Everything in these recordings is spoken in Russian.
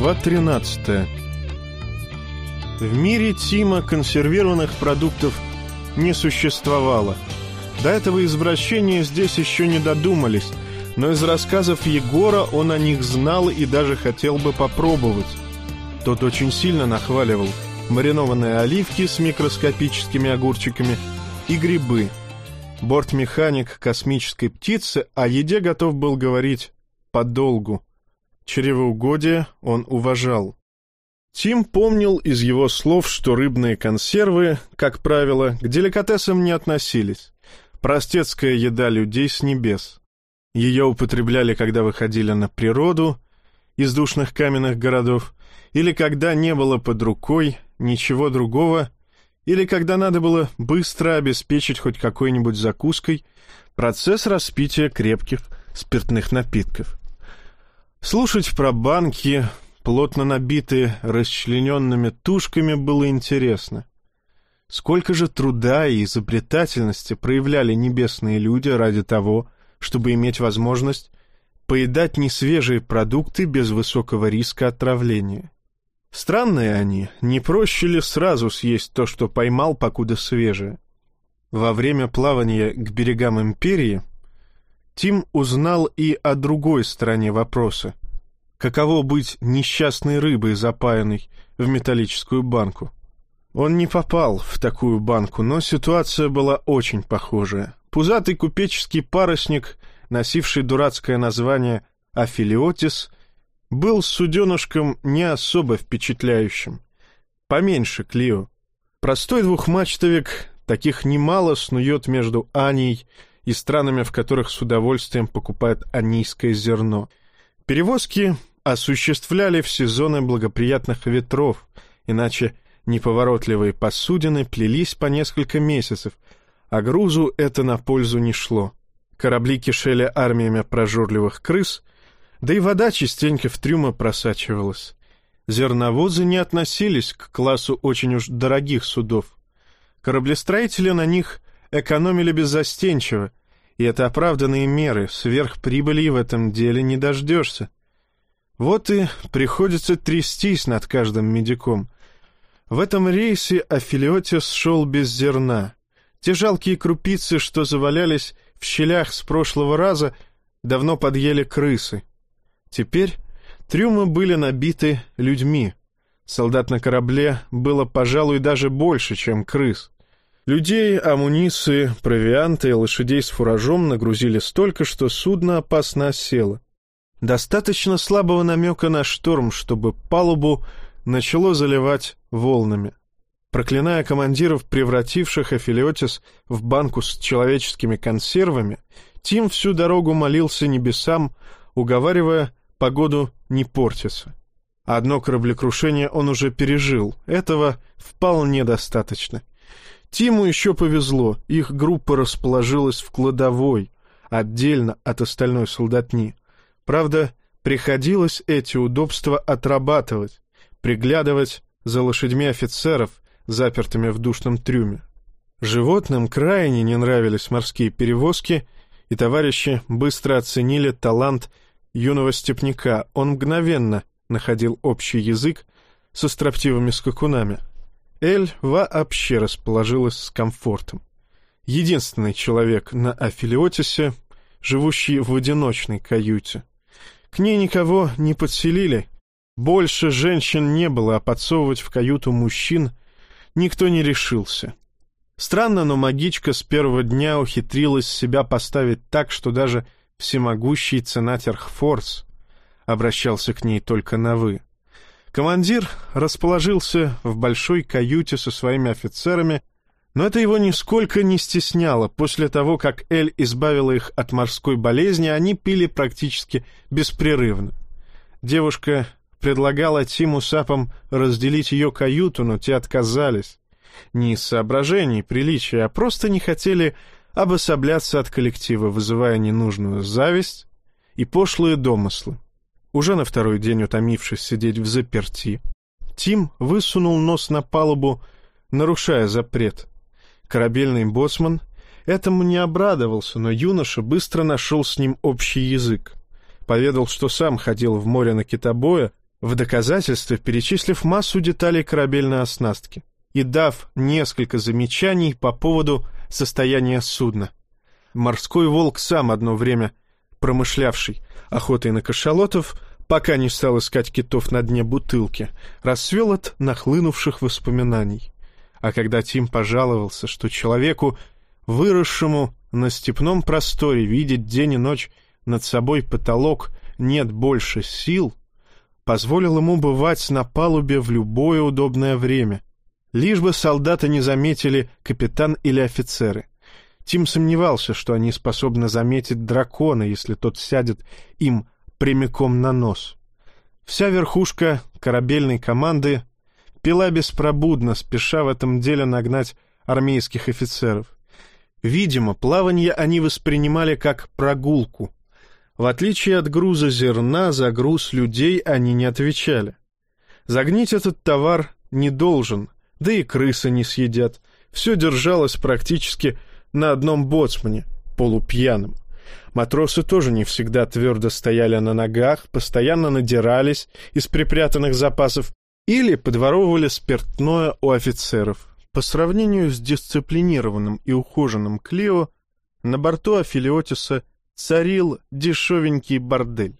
Глава 13 В мире Тима консервированных продуктов не существовало. До этого извращения здесь еще не додумались, но из рассказов Егора он о них знал и даже хотел бы попробовать. Тот очень сильно нахваливал маринованные оливки с микроскопическими огурчиками и грибы. Бортмеханик космической птицы о еде готов был говорить подолгу. Чревоугодие он уважал. Тим помнил из его слов, что рыбные консервы, как правило, к деликатесам не относились. Простецкая еда людей с небес. Ее употребляли, когда выходили на природу из душных каменных городов, или когда не было под рукой ничего другого, или когда надо было быстро обеспечить хоть какой-нибудь закуской процесс распития крепких спиртных напитков. Слушать про банки, плотно набитые расчлененными тушками, было интересно. Сколько же труда и изобретательности проявляли небесные люди ради того, чтобы иметь возможность поедать несвежие продукты без высокого риска отравления. Странные они, не проще ли сразу съесть то, что поймал, покуда свежее? Во время плавания к берегам империи Тим узнал и о другой стороне вопроса. Каково быть несчастной рыбой, запаянной в металлическую банку? Он не попал в такую банку, но ситуация была очень похожая. Пузатый купеческий парусник, носивший дурацкое название «Афилиотис», был суденышком не особо впечатляющим. Поменьше Клио. Простой двухмачтовик, таких немало, снует между Аней и странами, в которых с удовольствием покупают анийское зерно. Перевозки осуществляли в сезоны благоприятных ветров, иначе неповоротливые посудины плелись по несколько месяцев, а грузу это на пользу не шло. Корабли кишели армиями прожорливых крыс, да и вода частенько в трюмы просачивалась. Зерновозы не относились к классу очень уж дорогих судов. Кораблестроители на них экономили беззастенчиво, и это оправданные меры, сверхприбыли в этом деле не дождешься. Вот и приходится трястись над каждым медиком. В этом рейсе Афилиотис шел без зерна. Те жалкие крупицы, что завалялись в щелях с прошлого раза, давно подъели крысы. Теперь трюмы были набиты людьми. Солдат на корабле было, пожалуй, даже больше, чем крыс. Людей, амуниции, провианты и лошадей с фуражом нагрузили столько, что судно опасно осело. Достаточно слабого намека на шторм, чтобы палубу начало заливать волнами. Проклиная командиров, превративших Афилиотис в банку с человеческими консервами, Тим всю дорогу молился небесам, уговаривая погоду не портиться. Одно кораблекрушение он уже пережил, этого вполне достаточно. Тиму еще повезло, их группа расположилась в кладовой, отдельно от остальной солдатни. Правда, приходилось эти удобства отрабатывать, приглядывать за лошадьми офицеров, запертыми в душном трюме. Животным крайне не нравились морские перевозки, и товарищи быстро оценили талант юного степняка. Он мгновенно находил общий язык со строптивыми скакунами. Эль вообще расположилась с комфортом. Единственный человек на Афилиотисе, живущий в одиночной каюте. К ней никого не подселили. Больше женщин не было, а подсовывать в каюту мужчин никто не решился. Странно, но магичка с первого дня ухитрилась себя поставить так, что даже всемогущий ценатер Хфорс обращался к ней только на «вы». Командир расположился в большой каюте со своими офицерами но это его нисколько не стесняло. После того, как Эль избавила их от морской болезни, они пили практически беспрерывно. Девушка предлагала Тиму Сапам разделить ее каюту, но те отказались. Не из соображений приличия, а просто не хотели обособляться от коллектива, вызывая ненужную зависть и пошлые домыслы. Уже на второй день утомившись сидеть в заперти, Тим высунул нос на палубу, нарушая запрет. Корабельный боцман этому не обрадовался, но юноша быстро нашел с ним общий язык. Поведал, что сам ходил в море на китобоя, в доказательство перечислив массу деталей корабельной оснастки и дав несколько замечаний по поводу состояния судна. Морской волк сам одно время промышлявший охотой на кашалотов, пока не стал искать китов на дне бутылки, расцвел от нахлынувших воспоминаний. А когда Тим пожаловался, что человеку, выросшему на степном просторе, видеть день и ночь над собой потолок, нет больше сил, позволил ему бывать на палубе в любое удобное время, лишь бы солдаты не заметили капитан или офицеры. Тим сомневался, что они способны заметить дракона, если тот сядет им прямиком на нос. Вся верхушка корабельной команды пила беспробудно, спеша в этом деле нагнать армейских офицеров. Видимо, плавание они воспринимали как прогулку, в отличие от груза зерна, за груз людей они не отвечали. Загнить этот товар не должен, да и крысы не съедят. Все держалось практически на одном боцмане, полупьяном. Матросы тоже не всегда твердо стояли на ногах, постоянно надирались из припрятанных запасов или подворовывали спиртное у офицеров. По сравнению с дисциплинированным и ухоженным Клео, на борту Афилиотиса царил дешевенький бордель.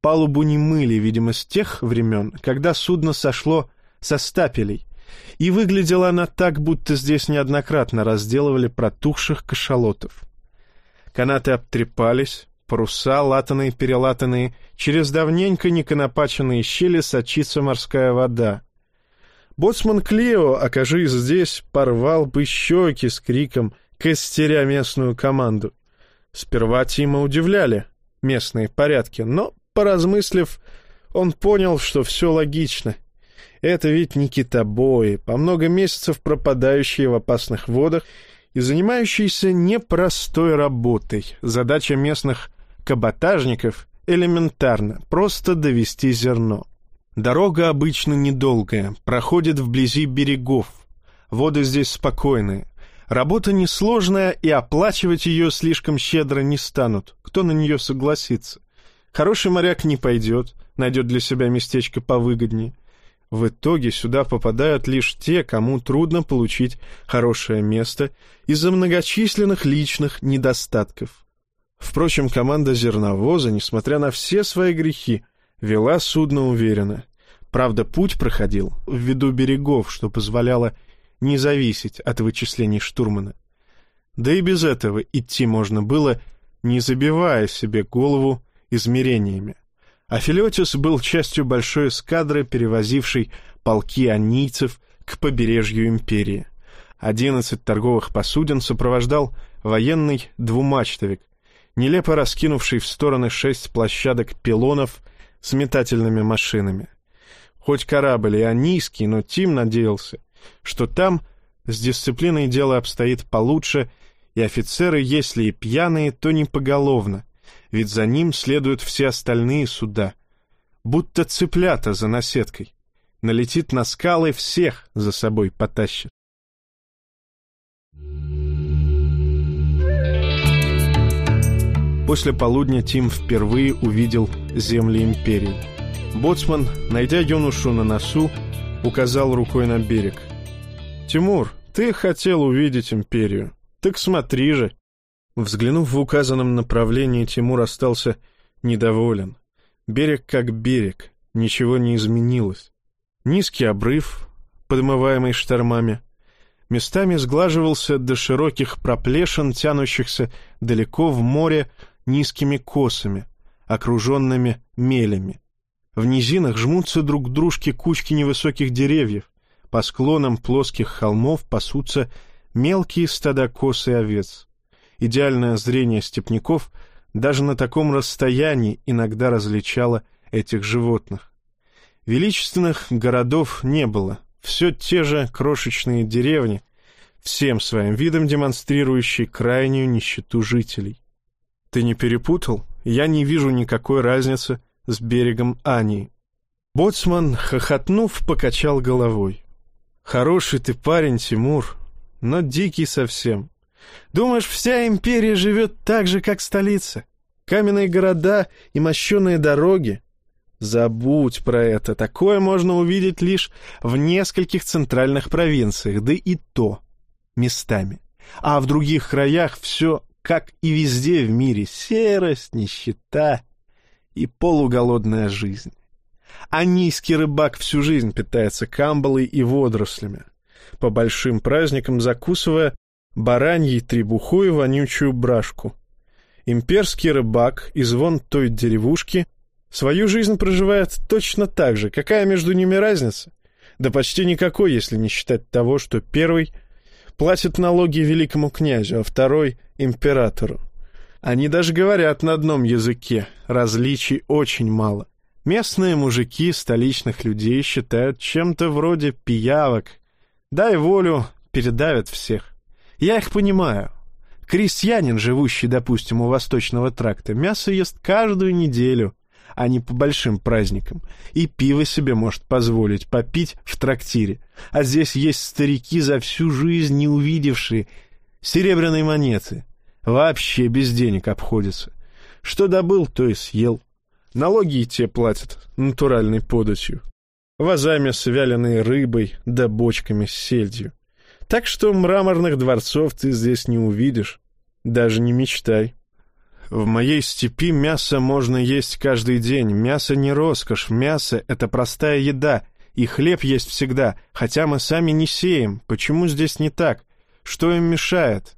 Палубу не мыли, видимо, с тех времен, когда судно сошло со стапелей, и выглядела она так, будто здесь неоднократно разделывали протухших кашалотов. Канаты обтрепались, паруса, латанные-перелатанные, через давненько неконопаченные щели сочится морская вода. Боцман Клео, окажись здесь, порвал бы щеки с криком, костеря местную команду. Сперва Тима удивляли местные порядки, но, поразмыслив, он понял, что все логично. Это ведь не китобои, по много месяцев пропадающие в опасных водах и занимающиеся непростой работой. Задача местных каботажников элементарна — просто довести зерно. Дорога обычно недолгая, проходит вблизи берегов. Воды здесь спокойные. Работа несложная, и оплачивать ее слишком щедро не станут. Кто на нее согласится? Хороший моряк не пойдет, найдет для себя местечко повыгоднее. В итоге сюда попадают лишь те, кому трудно получить хорошее место из-за многочисленных личных недостатков. Впрочем, команда зерновоза, несмотря на все свои грехи, вела судно уверенно. Правда, путь проходил в виду берегов, что позволяло не зависеть от вычислений штурмана. Да и без этого идти можно было, не забивая себе голову измерениями. Афилиотис был частью большой эскадры, перевозившей полки анийцев к побережью империи. Одиннадцать торговых посудин сопровождал военный двумачтовик, нелепо раскинувший в стороны шесть площадок пилонов с метательными машинами. Хоть корабль и анийский, но Тим надеялся, что там с дисциплиной дело обстоит получше, и офицеры, если и пьяные, то не поголовно, ведь за ним следуют все остальные суда. Будто цыплята за наседкой. Налетит на скалы, всех за собой потащит. После полудня Тим впервые увидел земли империи. Боцман, найдя юношу на носу, указал рукой на берег. «Тимур, ты хотел увидеть империю. Так смотри же!» Взглянув в указанном направлении, Тимур остался недоволен. Берег как берег, ничего не изменилось. Низкий обрыв, подмываемый штормами, местами сглаживался до широких проплешин, тянущихся далеко в море низкими косами, окруженными мелями. В низинах жмутся друг к дружке кучки невысоких деревьев, по склонам плоских холмов пасутся мелкие стада коз и овец. Идеальное зрение степняков даже на таком расстоянии иногда различало этих животных. Величественных городов не было, все те же крошечные деревни, всем своим видом демонстрирующие крайнюю нищету жителей. Ты не перепутал? Я не вижу никакой разницы с берегом Ании. Боцман, хохотнув, покачал головой. Хороший ты парень, Тимур, но дикий совсем. Думаешь, вся империя живет так же, как столица? Каменные города и мощеные дороги? Забудь про это. Такое можно увидеть лишь в нескольких центральных провинциях, да и то местами. А в других краях все, как и везде в мире, серость, нищета и полуголодная жизнь. А низкий рыбак всю жизнь питается камбалой и водорослями, по большим праздникам закусывая бараньей требуху и вонючую брашку. Имперский рыбак из вон той деревушки — Свою жизнь проживает точно так же. Какая между ними разница? Да почти никакой, если не считать того, что первый платит налоги великому князю, а второй — императору. Они даже говорят на одном языке, различий очень мало. Местные мужики столичных людей считают чем-то вроде пиявок. Дай волю, передавят всех. Я их понимаю. Крестьянин, живущий, допустим, у Восточного тракта, мясо ест каждую неделю — а не по большим праздникам. И пиво себе может позволить попить в трактире. А здесь есть старики, за всю жизнь не увидевшие серебряной монеты. Вообще без денег обходятся. Что добыл, то и съел. Налоги и те платят натуральной податью. Вазами с вяленой рыбой да бочками с сельдью. Так что мраморных дворцов ты здесь не увидишь. Даже не мечтай. В моей степи мясо можно есть каждый день. Мясо не роскошь, мясо — это простая еда, и хлеб есть всегда, хотя мы сами не сеем. Почему здесь не так? Что им мешает?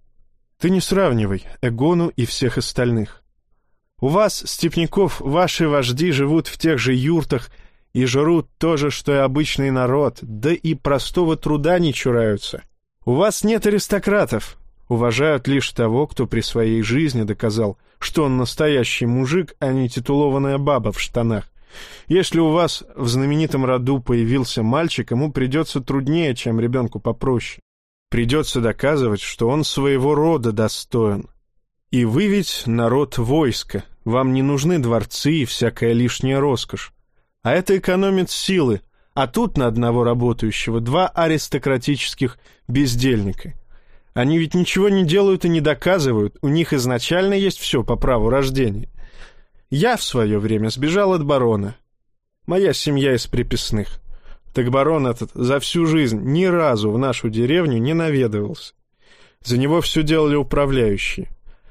Ты не сравнивай Эгону и всех остальных. У вас, степняков, ваши вожди живут в тех же юртах и жрут то же, что и обычный народ, да и простого труда не чураются. У вас нет аристократов, уважают лишь того, кто при своей жизни доказал — что он настоящий мужик, а не титулованная баба в штанах. Если у вас в знаменитом роду появился мальчик, ему придется труднее, чем ребенку попроще. Придется доказывать, что он своего рода достоин. И вы ведь народ войска, вам не нужны дворцы и всякая лишняя роскошь. А это экономит силы, а тут на одного работающего два аристократических бездельника. Они ведь ничего не делают и не доказывают, у них изначально есть все по праву рождения. Я в свое время сбежал от барона. Моя семья из приписных. Так барон этот за всю жизнь ни разу в нашу деревню не наведывался. За него все делали управляющие.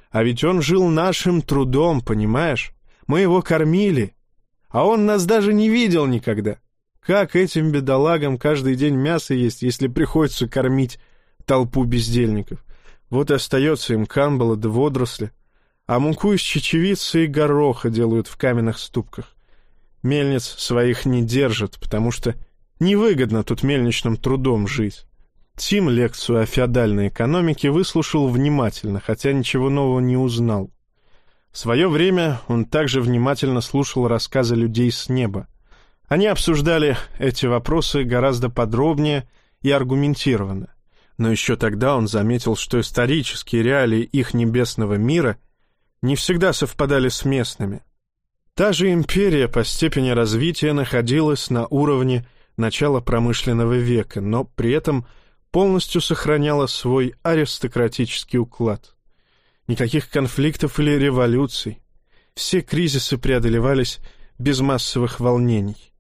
А ведь он жил нашим трудом, понимаешь? Мы его кормили. А он нас даже не видел никогда. Как этим бедолагам каждый день мясо есть, если приходится кормить толпу бездельников. Вот и остается им камбала да водоросли, а муку из чечевицы и гороха делают в каменных ступках. Мельниц своих не держат, потому что невыгодно тут мельничным трудом жить. Тим лекцию о феодальной экономике выслушал внимательно, хотя ничего нового не узнал. В свое время он также внимательно слушал рассказы людей с неба. Они обсуждали эти вопросы гораздо подробнее и аргументированно но еще тогда он заметил, что исторические реалии их небесного мира не всегда совпадали с местными. Та же империя по степени развития находилась на уровне начала промышленного века, но при этом полностью сохраняла свой аристократический уклад. Никаких конфликтов или революций. Все кризисы преодолевались без массовых волнений.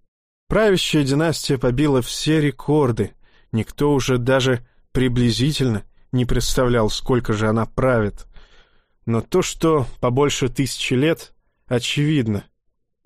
Правящая династия побила все рекорды, никто уже даже приблизительно не представлял, сколько же она правит. Но то, что побольше тысячи лет, очевидно.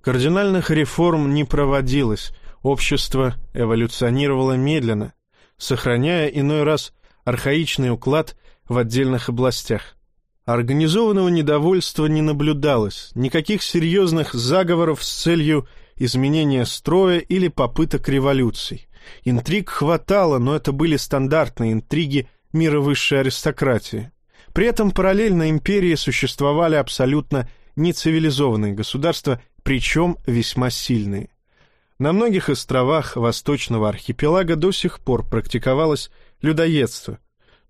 Кардинальных реформ не проводилось, общество эволюционировало медленно, сохраняя иной раз архаичный уклад в отдельных областях. Организованного недовольства не наблюдалось, никаких серьезных заговоров с целью изменения строя или попыток революций. Интриг хватало, но это были стандартные интриги мира высшей аристократии. При этом параллельно империи существовали абсолютно нецивилизованные государства, причем весьма сильные. На многих островах Восточного архипелага до сих пор практиковалось людоедство,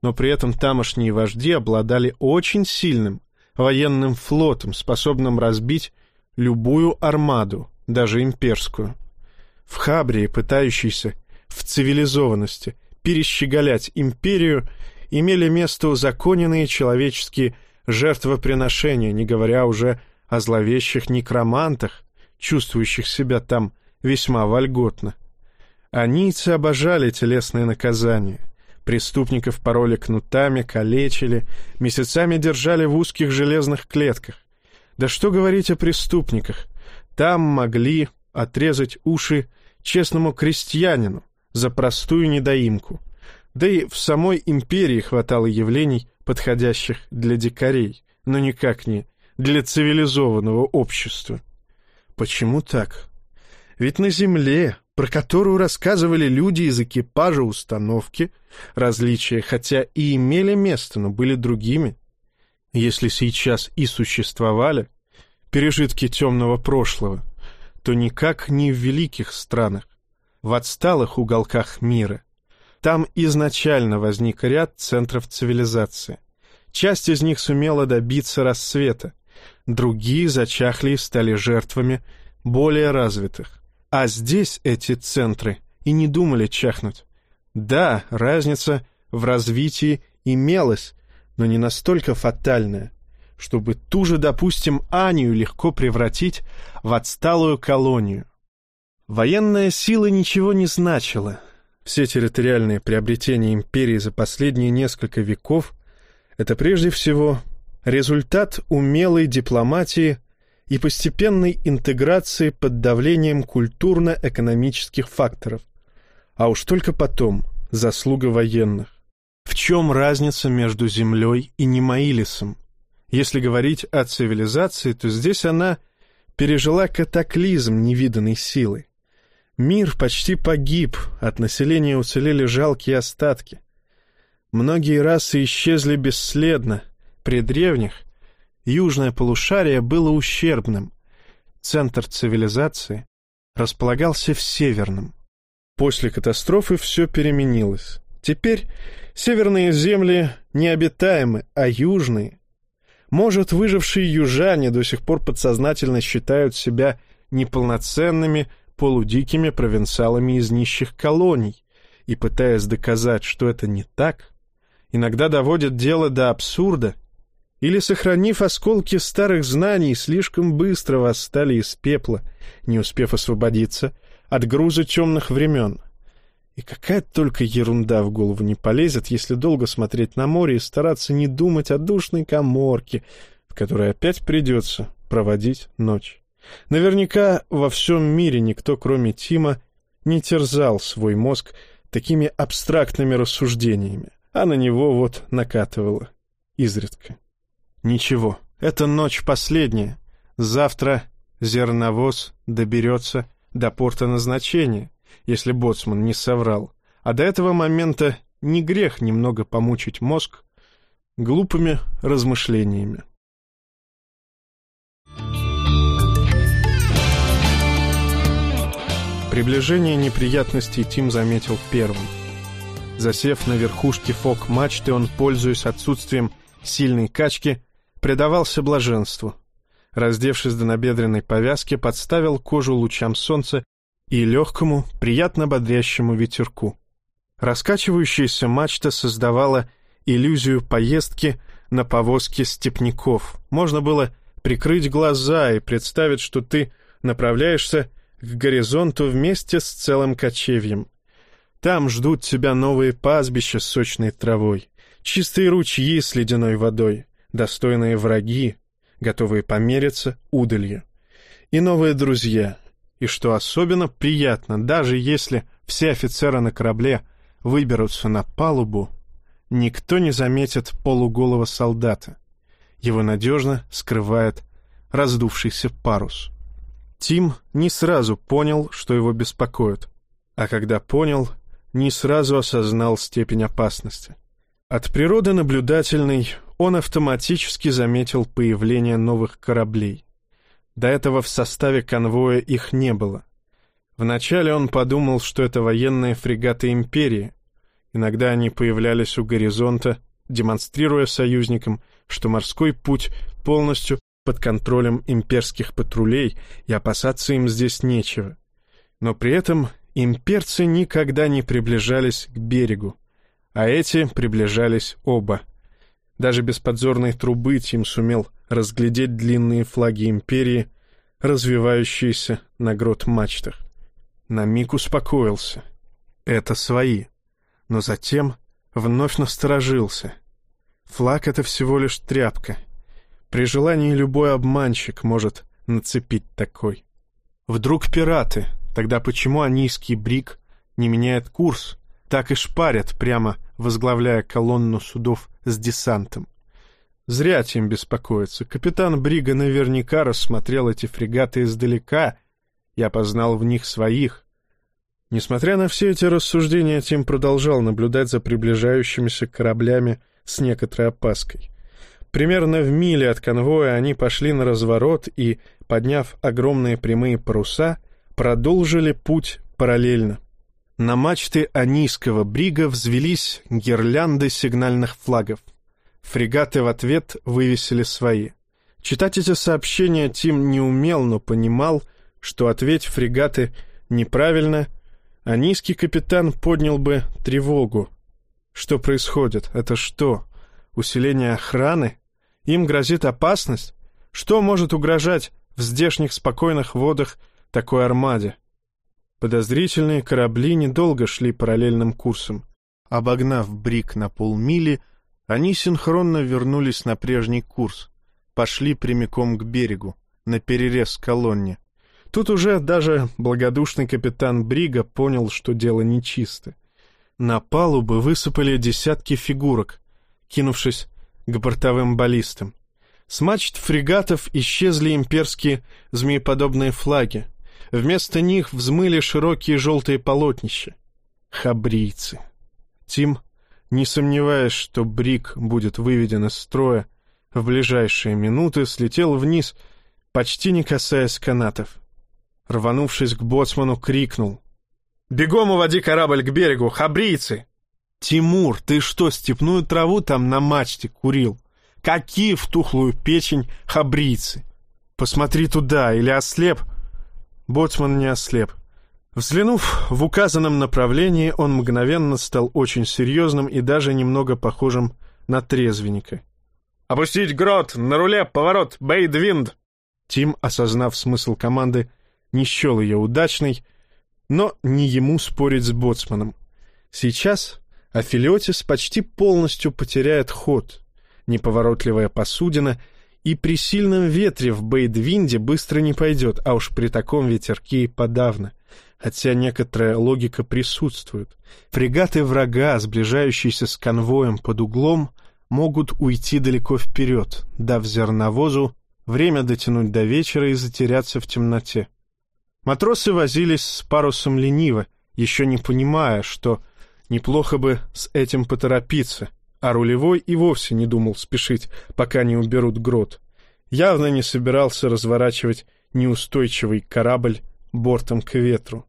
но при этом тамошние вожди обладали очень сильным военным флотом, способным разбить любую армаду, даже имперскую. В Хабрии, пытающейся в цивилизованности, перещеголять империю, имели место узаконенные человеческие жертвоприношения, не говоря уже о зловещих некромантах, чувствующих себя там весьма вольготно. Анийцы обожали телесные наказания. Преступников пороли кнутами, калечили, месяцами держали в узких железных клетках. Да что говорить о преступниках. Там могли отрезать уши честному крестьянину за простую недоимку. Да и в самой империи хватало явлений, подходящих для дикарей, но никак не для цивилизованного общества. Почему так? Ведь на Земле, про которую рассказывали люди из экипажа установки, различия хотя и имели место, но были другими. Если сейчас и существовали пережитки темного прошлого, то никак не в великих странах, в отсталых уголках мира. Там изначально возник ряд центров цивилизации. Часть из них сумела добиться рассвета, другие зачахли и стали жертвами более развитых. А здесь эти центры и не думали чахнуть. Да, разница в развитии имелась, но не настолько фатальная, чтобы ту же, допустим, Анию легко превратить в отсталую колонию. Военная сила ничего не значила. Все территориальные приобретения империи за последние несколько веков — это прежде всего результат умелой дипломатии и постепенной интеграции под давлением культурно-экономических факторов, а уж только потом заслуга военных. В чем разница между землей и Немаилисом? Если говорить о цивилизации, то здесь она пережила катаклизм невиданной силы. Мир почти погиб, от населения уцелели жалкие остатки. Многие расы исчезли бесследно. При древних южное полушарие было ущербным. Центр цивилизации располагался в северном. После катастрофы все переменилось. Теперь северные земли необитаемы, а южные может, выжившие южане до сих пор подсознательно считают себя неполноценными, полудикими провинциалами из нищих колоний, и, пытаясь доказать, что это не так, иногда доводят дело до абсурда, или, сохранив осколки старых знаний, слишком быстро восстали из пепла, не успев освободиться от груза темных времен. И какая только ерунда в голову не полезет, если долго смотреть на море и стараться не думать о душной коморке, в которой опять придется проводить ночь. Наверняка во всем мире никто, кроме Тима, не терзал свой мозг такими абстрактными рассуждениями, а на него вот накатывало изредка. Ничего, эта ночь последняя. Завтра зерновоз доберется до порта назначения, если боцман не соврал. А до этого момента не грех немного помучить мозг глупыми размышлениями. Приближение неприятностей Тим заметил первым. Засев на верхушке фок-мачты, он, пользуясь отсутствием сильной качки, предавался блаженству. Раздевшись до набедренной повязки, подставил кожу лучам солнца и легкому, приятно бодрящему ветерку. Раскачивающаяся мачта создавала иллюзию поездки на повозке степняков. Можно было прикрыть глаза и представить, что ты направляешься к горизонту вместе с целым кочевьем. Там ждут тебя новые пастбища с сочной травой, чистые ручьи с ледяной водой, достойные враги, готовые помериться удалью, и новые друзья, и что особенно приятно, даже если все офицеры на корабле выберутся на палубу, никто не заметит полуголого солдата. Его надежно скрывает раздувшийся парус. Тим не сразу понял, что его беспокоит, а когда понял, не сразу осознал степень опасности. От природы наблюдательной он автоматически заметил появление новых кораблей. До этого в составе конвоя их не было. Вначале он подумал, что это военные фрегаты Империи. Иногда они появлялись у горизонта, демонстрируя союзникам, что морской путь полностью под контролем имперских патрулей, и опасаться им здесь нечего. Но при этом имперцы никогда не приближались к берегу, а эти приближались оба. Даже без подзорной трубы Тим сумел разглядеть длинные флаги империи развивающиеся на грот мачтах. На миг успокоился. Это свои. Но затем вновь насторожился. Флаг — это всего лишь тряпка. При желании любой обманщик может нацепить такой. Вдруг пираты, тогда почему анийский брик не меняет курс, так и шпарят, прямо возглавляя колонну судов с десантом? Зря тем беспокоиться. Капитан Брига наверняка рассмотрел эти фрегаты издалека и опознал в них своих. Несмотря на все эти рассуждения, Тим продолжал наблюдать за приближающимися кораблями с некоторой опаской. Примерно в миле от конвоя они пошли на разворот и, подняв огромные прямые паруса, продолжили путь параллельно. На мачты Анийского брига взвелись гирлянды сигнальных флагов. Фрегаты в ответ вывесили свои. Читать эти сообщения Тим не умел, но понимал, что ответь фрегаты неправильно, анийский капитан поднял бы тревогу. Что происходит? Это что? Усиление охраны? Им грозит опасность? Что может угрожать в здешних спокойных водах такой армаде? Подозрительные корабли недолго шли параллельным курсом. Обогнав брик на полмили, они синхронно вернулись на прежний курс, пошли прямиком к берегу, на перерез колонне. Тут уже даже благодушный капитан Брига понял, что дело нечисто. На палубы высыпали десятки фигурок, кинувшись к бортовым баллистам. С мачт фрегатов исчезли имперские змееподобные флаги. Вместо них взмыли широкие желтые полотнища. Хабрийцы. Тим, не сомневаясь, что Брик будет выведен из строя, в ближайшие минуты слетел вниз, почти не касаясь канатов. Рванувшись к боцману, крикнул. «Бегом уводи корабль к берегу, хабрийцы!» «Тимур, ты что, степную траву там на мачте курил? Какие в тухлую печень хабрийцы? Посмотри туда, или ослеп?» Боцман не ослеп. Взглянув в указанном направлении, он мгновенно стал очень серьезным и даже немного похожим на трезвенника. «Опустить грот! На руле поворот! Бейдвинд!» Тим, осознав смысл команды, не счел ее удачной, но не ему спорить с боцманом. Сейчас Афилиотис почти полностью потеряет ход. Неповоротливая посудина и при сильном ветре в Бейдвинде быстро не пойдет, а уж при таком ветерке и подавно. Хотя некоторая логика присутствует. Фрегаты врага, сближающиеся с конвоем под углом, могут уйти далеко вперед, дав зерновозу время дотянуть до вечера и затеряться в темноте. Матросы возились с парусом лениво, еще не понимая, что Неплохо бы с этим поторопиться, а рулевой и вовсе не думал спешить, пока не уберут грот. Явно не собирался разворачивать неустойчивый корабль бортом к ветру.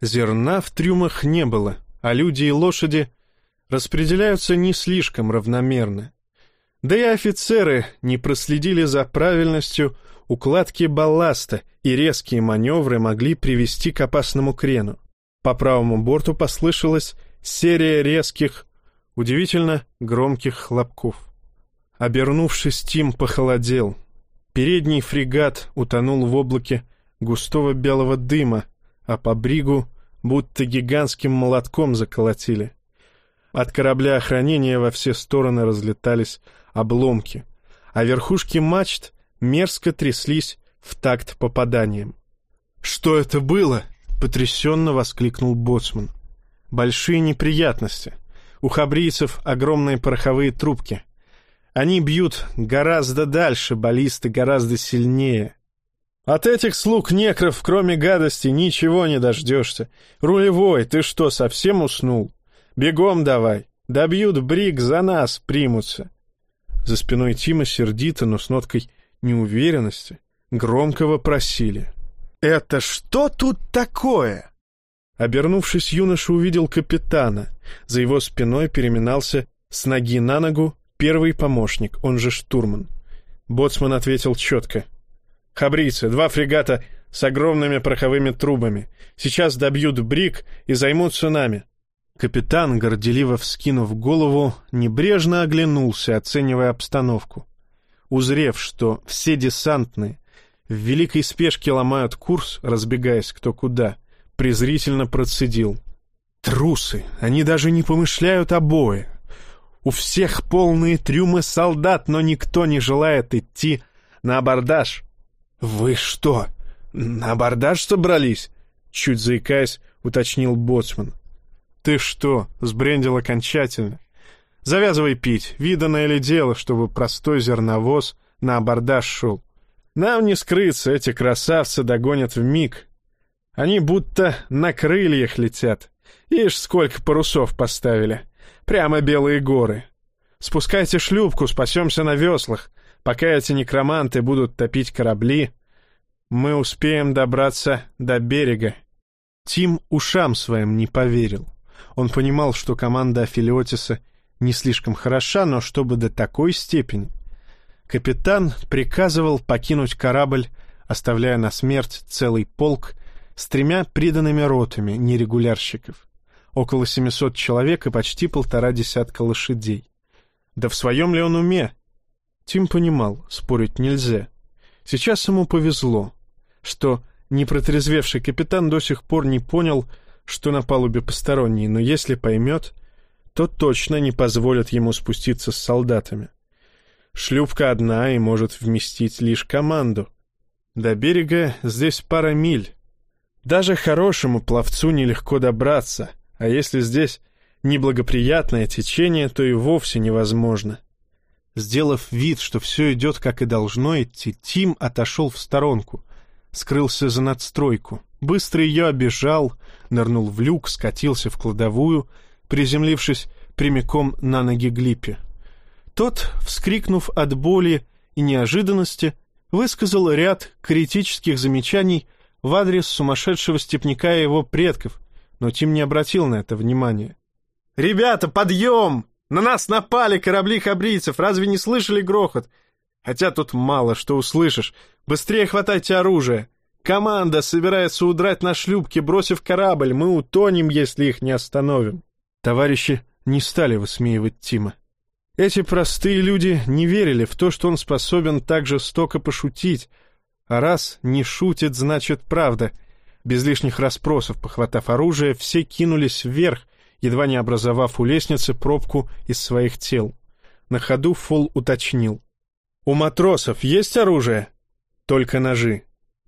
Зерна в трюмах не было, а люди и лошади распределяются не слишком равномерно. Да и офицеры не проследили за правильностью укладки балласта, и резкие маневры могли привести к опасному крену. По правому борту послышалось Серия резких, удивительно громких хлопков. Обернувшись, Тим похолодел. Передний фрегат утонул в облаке густого белого дыма, а по бригу будто гигантским молотком заколотили. От корабля охранения во все стороны разлетались обломки, а верхушки мачт мерзко тряслись в такт попаданием. «Что это было?» — потрясенно воскликнул боцман большие неприятности. У хабрийцев огромные пороховые трубки. Они бьют гораздо дальше, баллисты гораздо сильнее. От этих слуг некров, кроме гадости, ничего не дождешься. Рулевой, ты что, совсем уснул? Бегом давай. Добьют брик, за нас примутся. За спиной Тима сердито, но с ноткой неуверенности, громко вопросили. «Это что тут такое?» Обернувшись, юноша увидел капитана. За его спиной переминался с ноги на ногу первый помощник, он же штурман. Боцман ответил четко. «Хабрийцы, два фрегата с огромными пороховыми трубами. Сейчас добьют брик и займутся нами». Капитан, горделиво вскинув голову, небрежно оглянулся, оценивая обстановку. Узрев, что все десантные, в великой спешке ломают курс, разбегаясь кто куда, презрительно процедил. Трусы, они даже не помышляют обои. У всех полные трюмы солдат, но никто не желает идти на абордаж. «Вы что, на абордаж собрались?» Чуть заикаясь, уточнил боцман. «Ты что, сбрендил окончательно? Завязывай пить, виданное ли дело, чтобы простой зерновоз на абордаж шел. Нам не скрыться, эти красавцы догонят в миг. Они будто на крыльях летят. Ишь, сколько парусов поставили. Прямо белые горы. Спускайте шлюпку, спасемся на веслах. Пока эти некроманты будут топить корабли, мы успеем добраться до берега. Тим ушам своим не поверил. Он понимал, что команда Афилиотиса не слишком хороша, но чтобы до такой степени. Капитан приказывал покинуть корабль, оставляя на смерть целый полк с тремя приданными ротами нерегулярщиков, около 700 человек и почти полтора десятка лошадей. Да в своем ли он уме? Тим понимал, спорить нельзя. Сейчас ему повезло, что непротрезвевший капитан до сих пор не понял, что на палубе посторонний, но если поймет, то точно не позволит ему спуститься с солдатами. Шлюпка одна и может вместить лишь команду. До берега здесь пара миль. Даже хорошему пловцу нелегко добраться, а если здесь неблагоприятное течение, то и вовсе невозможно. Сделав вид, что все идет как и должно идти, Тим отошел в сторонку, скрылся за надстройку, быстро ее обежал, нырнул в люк, скатился в кладовую, приземлившись прямиком на ноги Глипе. Тот, вскрикнув от боли и неожиданности, высказал ряд критических замечаний в адрес сумасшедшего степняка и его предков, но Тим не обратил на это внимания. «Ребята, подъем! На нас напали корабли хабрийцев, разве не слышали грохот? Хотя тут мало что услышишь. Быстрее хватайте оружие. Команда собирается удрать на шлюпке, бросив корабль. Мы утонем, если их не остановим». Товарищи не стали высмеивать Тима. Эти простые люди не верили в то, что он способен так жестоко пошутить, а раз не шутит, значит правда. Без лишних расспросов, похватав оружие, все кинулись вверх, едва не образовав у лестницы пробку из своих тел. На ходу Фол уточнил. «У матросов есть оружие?» «Только ножи».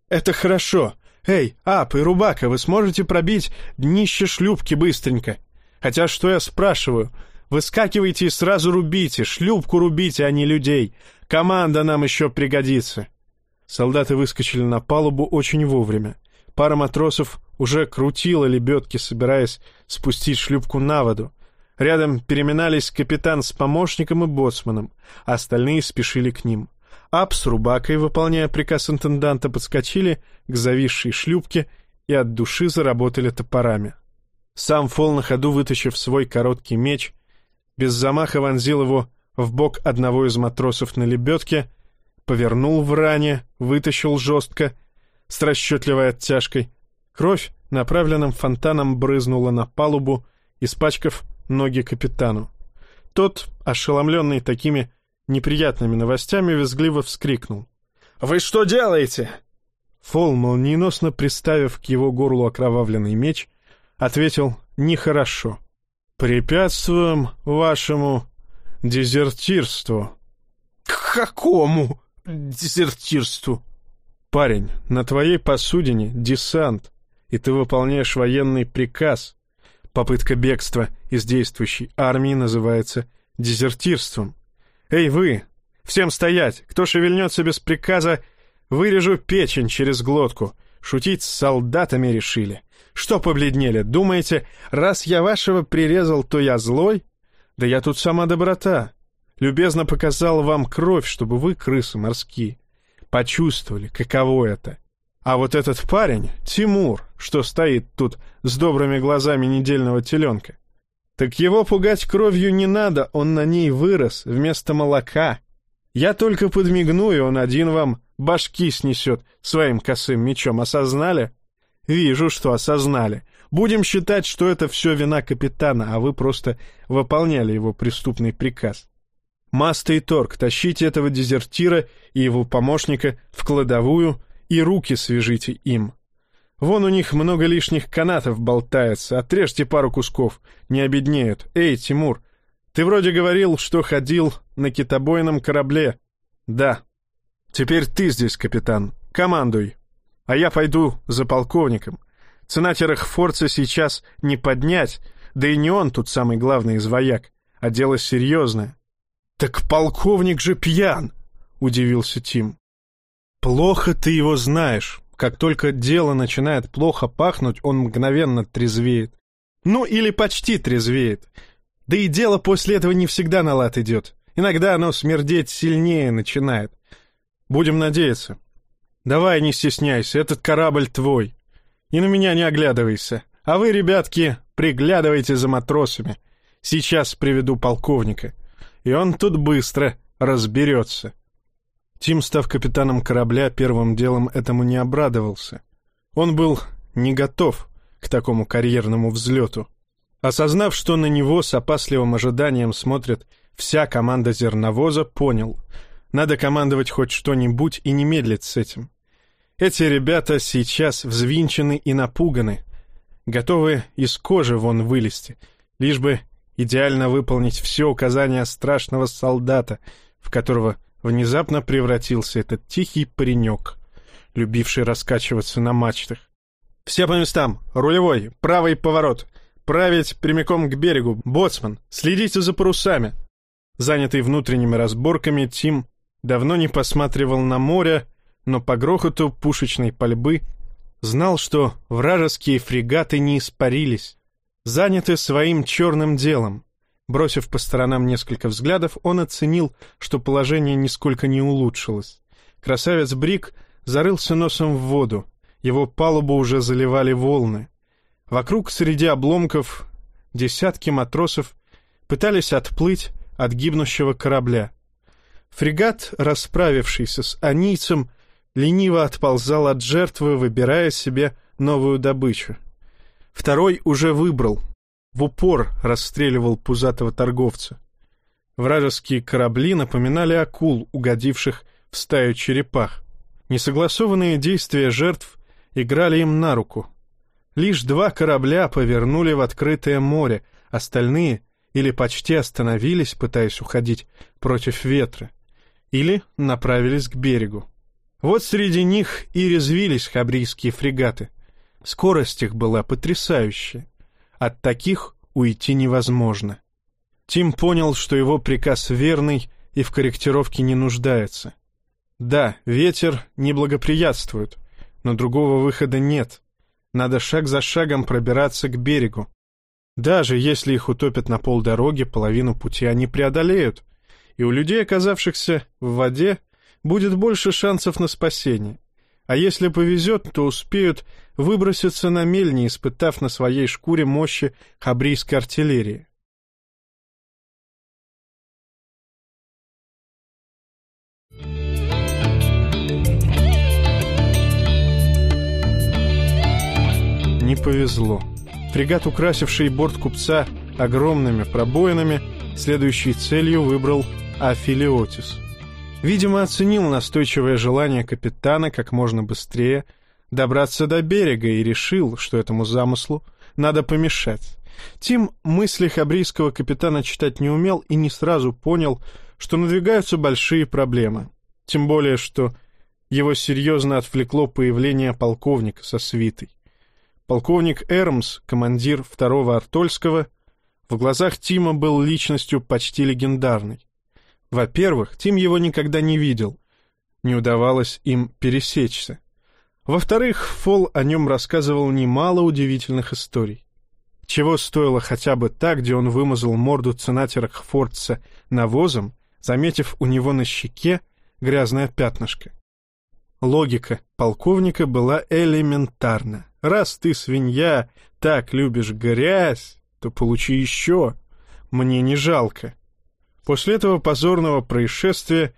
«Это хорошо. Эй, Ап и Рубака, вы сможете пробить днище шлюпки быстренько?» Хотя что я спрашиваю? Выскакивайте и сразу рубите, шлюпку рубите, а не людей. Команда нам еще пригодится. Солдаты выскочили на палубу очень вовремя. Пара матросов уже крутила лебедки, собираясь спустить шлюпку на воду. Рядом переминались капитан с помощником и боцманом, а остальные спешили к ним. Ап с Рубакой, выполняя приказ интенданта, подскочили к зависшей шлюпке и от души заработали топорами. Сам Фол на ходу, вытащив свой короткий меч, без замаха вонзил его в бок одного из матросов на лебедке, повернул в ране, вытащил жестко, с расчетливой оттяжкой. Кровь направленным фонтаном брызнула на палубу, испачкав ноги капитану. Тот, ошеломленный такими неприятными новостями, визгливо вскрикнул. «Вы что делаете?» Фол, молниеносно приставив к его горлу окровавленный меч, ответил «нехорошо». «Препятствуем вашему дезертирству». «К какому дезертирству?» «Парень, на твоей посудине десант, и ты выполняешь военный приказ. Попытка бегства из действующей армии называется дезертирством. Эй, вы! Всем стоять! Кто шевельнется без приказа, вырежу печень через глотку. Шутить с солдатами решили. Что побледнели? Думаете, раз я вашего прирезал, то я злой? Да я тут сама доброта. Любезно показал вам кровь, чтобы вы, крысы морские, почувствовали, каково это. А вот этот парень, Тимур, что стоит тут с добрыми глазами недельного теленка, так его пугать кровью не надо, он на ней вырос вместо молока. Я только подмигну, и он один вам башки снесет своим косым мечом, осознали? Вижу, что осознали. Будем считать, что это все вина капитана, а вы просто выполняли его преступный приказ. Маста и Торг, тащите этого дезертира и его помощника в кладовую и руки свяжите им. Вон у них много лишних канатов болтается, отрежьте пару кусков, не обеднеют. Эй, Тимур, ты вроде говорил, что ходил на китобойном корабле. Да. Теперь ты здесь, капитан. Командуй. А я пойду за полковником. Цена Терахфорца сейчас не поднять, да и не он тут самый главный из вояк, а дело серьезное. «Так полковник же пьян!» — удивился Тим. «Плохо ты его знаешь. Как только дело начинает плохо пахнуть, он мгновенно трезвеет. Ну, или почти трезвеет. Да и дело после этого не всегда на лад идет. Иногда оно смердеть сильнее начинает. Будем надеяться. Давай, не стесняйся, этот корабль твой. И на меня не оглядывайся. А вы, ребятки, приглядывайте за матросами. Сейчас приведу полковника. И он тут быстро разберется. Тим, став капитаном корабля, первым делом этому не обрадовался. Он был не готов к такому карьерному взлету. Осознав, что на него с опасливым ожиданием смотрит вся команда зерновоза, понял — надо командовать хоть что-нибудь и не медлить с этим. Эти ребята сейчас взвинчены и напуганы, готовы из кожи вон вылезти, лишь бы идеально выполнить все указания страшного солдата, в которого внезапно превратился этот тихий паренек, любивший раскачиваться на мачтах. «Все по местам! Рулевой! Правый поворот! Править прямиком к берегу! Боцман! Следите за парусами!» Занятый внутренними разборками, Тим давно не посматривал на море, но по грохоту пушечной пальбы знал, что вражеские фрегаты не испарились, заняты своим черным делом. Бросив по сторонам несколько взглядов, он оценил, что положение нисколько не улучшилось. Красавец Брик зарылся носом в воду, его палубу уже заливали волны. Вокруг среди обломков десятки матросов пытались отплыть от гибнущего корабля. Фрегат, расправившийся с анийцем, лениво отползал от жертвы, выбирая себе новую добычу. Второй уже выбрал, в упор расстреливал пузатого торговца. Вражеские корабли напоминали акул, угодивших в стаю черепах. Несогласованные действия жертв играли им на руку. Лишь два корабля повернули в открытое море, остальные или почти остановились, пытаясь уходить против ветра, или направились к берегу. Вот среди них и резвились хабрийские фрегаты. Скорость их была потрясающая. От таких уйти невозможно. Тим понял, что его приказ верный и в корректировке не нуждается. Да, ветер не благоприятствует, но другого выхода нет. Надо шаг за шагом пробираться к берегу. Даже если их утопят на полдороги, половину пути они преодолеют, и у людей, оказавшихся в воде, будет больше шансов на спасение. А если повезет, то успеют выброситься на мель, не испытав на своей шкуре мощи хабрийской артиллерии. Не повезло. Фрегат, украсивший борт купца огромными пробоинами, следующей целью выбрал Афилиотис. Видимо, оценил настойчивое желание капитана как можно быстрее добраться до берега и решил, что этому замыслу надо помешать. Тим мысли хабрийского капитана читать не умел и не сразу понял, что надвигаются большие проблемы. Тем более, что его серьезно отвлекло появление полковника со свитой. Полковник Эрмс, командир второго Артольского, в глазах Тима был личностью почти легендарной. Во-первых, Тим его никогда не видел. Не удавалось им пересечься. Во-вторых, Фол о нем рассказывал немало удивительных историй. Чего стоило хотя бы так, где он вымазал морду ценатера Хфордса навозом, заметив у него на щеке грязное пятнышко. Логика полковника была элементарна. Раз ты, свинья, так любишь грязь, то получи еще. Мне не жалко. После этого позорного происшествия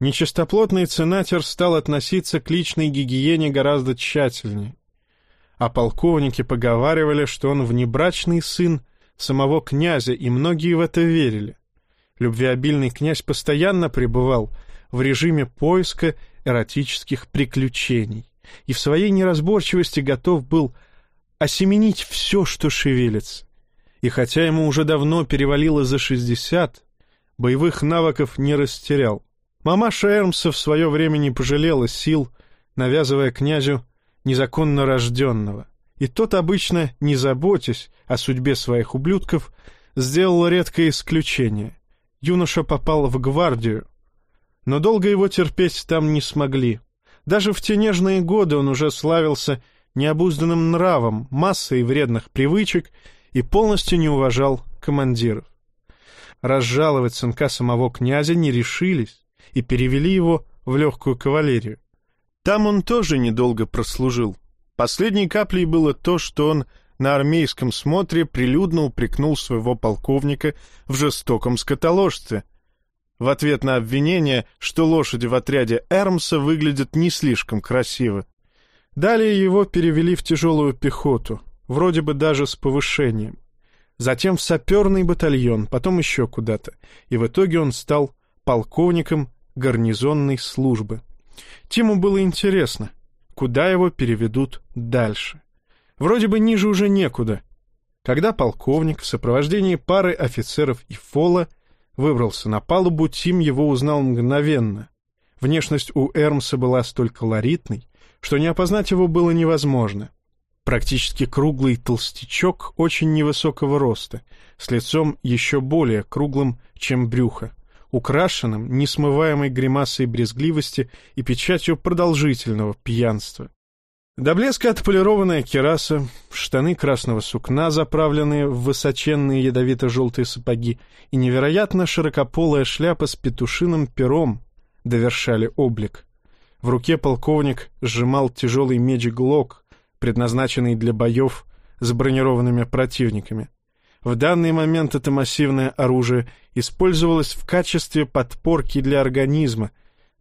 нечистоплотный ценатер стал относиться к личной гигиене гораздо тщательнее. А полковники поговаривали, что он внебрачный сын самого князя, и многие в это верили. Любвеобильный князь постоянно пребывал в режиме поиска эротических приключений и в своей неразборчивости готов был осеменить все, что шевелится. И хотя ему уже давно перевалило за шестьдесят, боевых навыков не растерял. Мамаша Эрмса в свое время не пожалела сил, навязывая князю незаконно рожденного. И тот обычно, не заботясь о судьбе своих ублюдков, сделал редкое исключение. Юноша попал в гвардию, но долго его терпеть там не смогли. Даже в те нежные годы он уже славился необузданным нравом, массой вредных привычек и полностью не уважал командиров. Разжаловать сынка самого князя не решились и перевели его в легкую кавалерию. Там он тоже недолго прослужил. Последней каплей было то, что он на армейском смотре прилюдно упрекнул своего полковника в жестоком скотоложстве, в ответ на обвинение, что лошади в отряде Эрмса выглядят не слишком красиво. Далее его перевели в тяжелую пехоту, вроде бы даже с повышением. Затем в саперный батальон, потом еще куда-то, и в итоге он стал полковником гарнизонной службы. Тиму было интересно, куда его переведут дальше. Вроде бы ниже уже некуда. Когда полковник в сопровождении пары офицеров и фола выбрался на палубу, Тим его узнал мгновенно. Внешность у Эрмса была столь колоритной, что не опознать его было невозможно. Практически круглый толстячок очень невысокого роста, с лицом еще более круглым, чем брюхо, украшенным несмываемой гримасой брезгливости и печатью продолжительного пьянства. До блеска отполированная кераса, штаны красного сукна, заправленные в высоченные ядовито-желтые сапоги, и невероятно широкополая шляпа с петушиным пером довершали облик. В руке полковник сжимал тяжелый меч Глок, предназначенный для боев с бронированными противниками. В данный момент это массивное оружие использовалось в качестве подпорки для организма.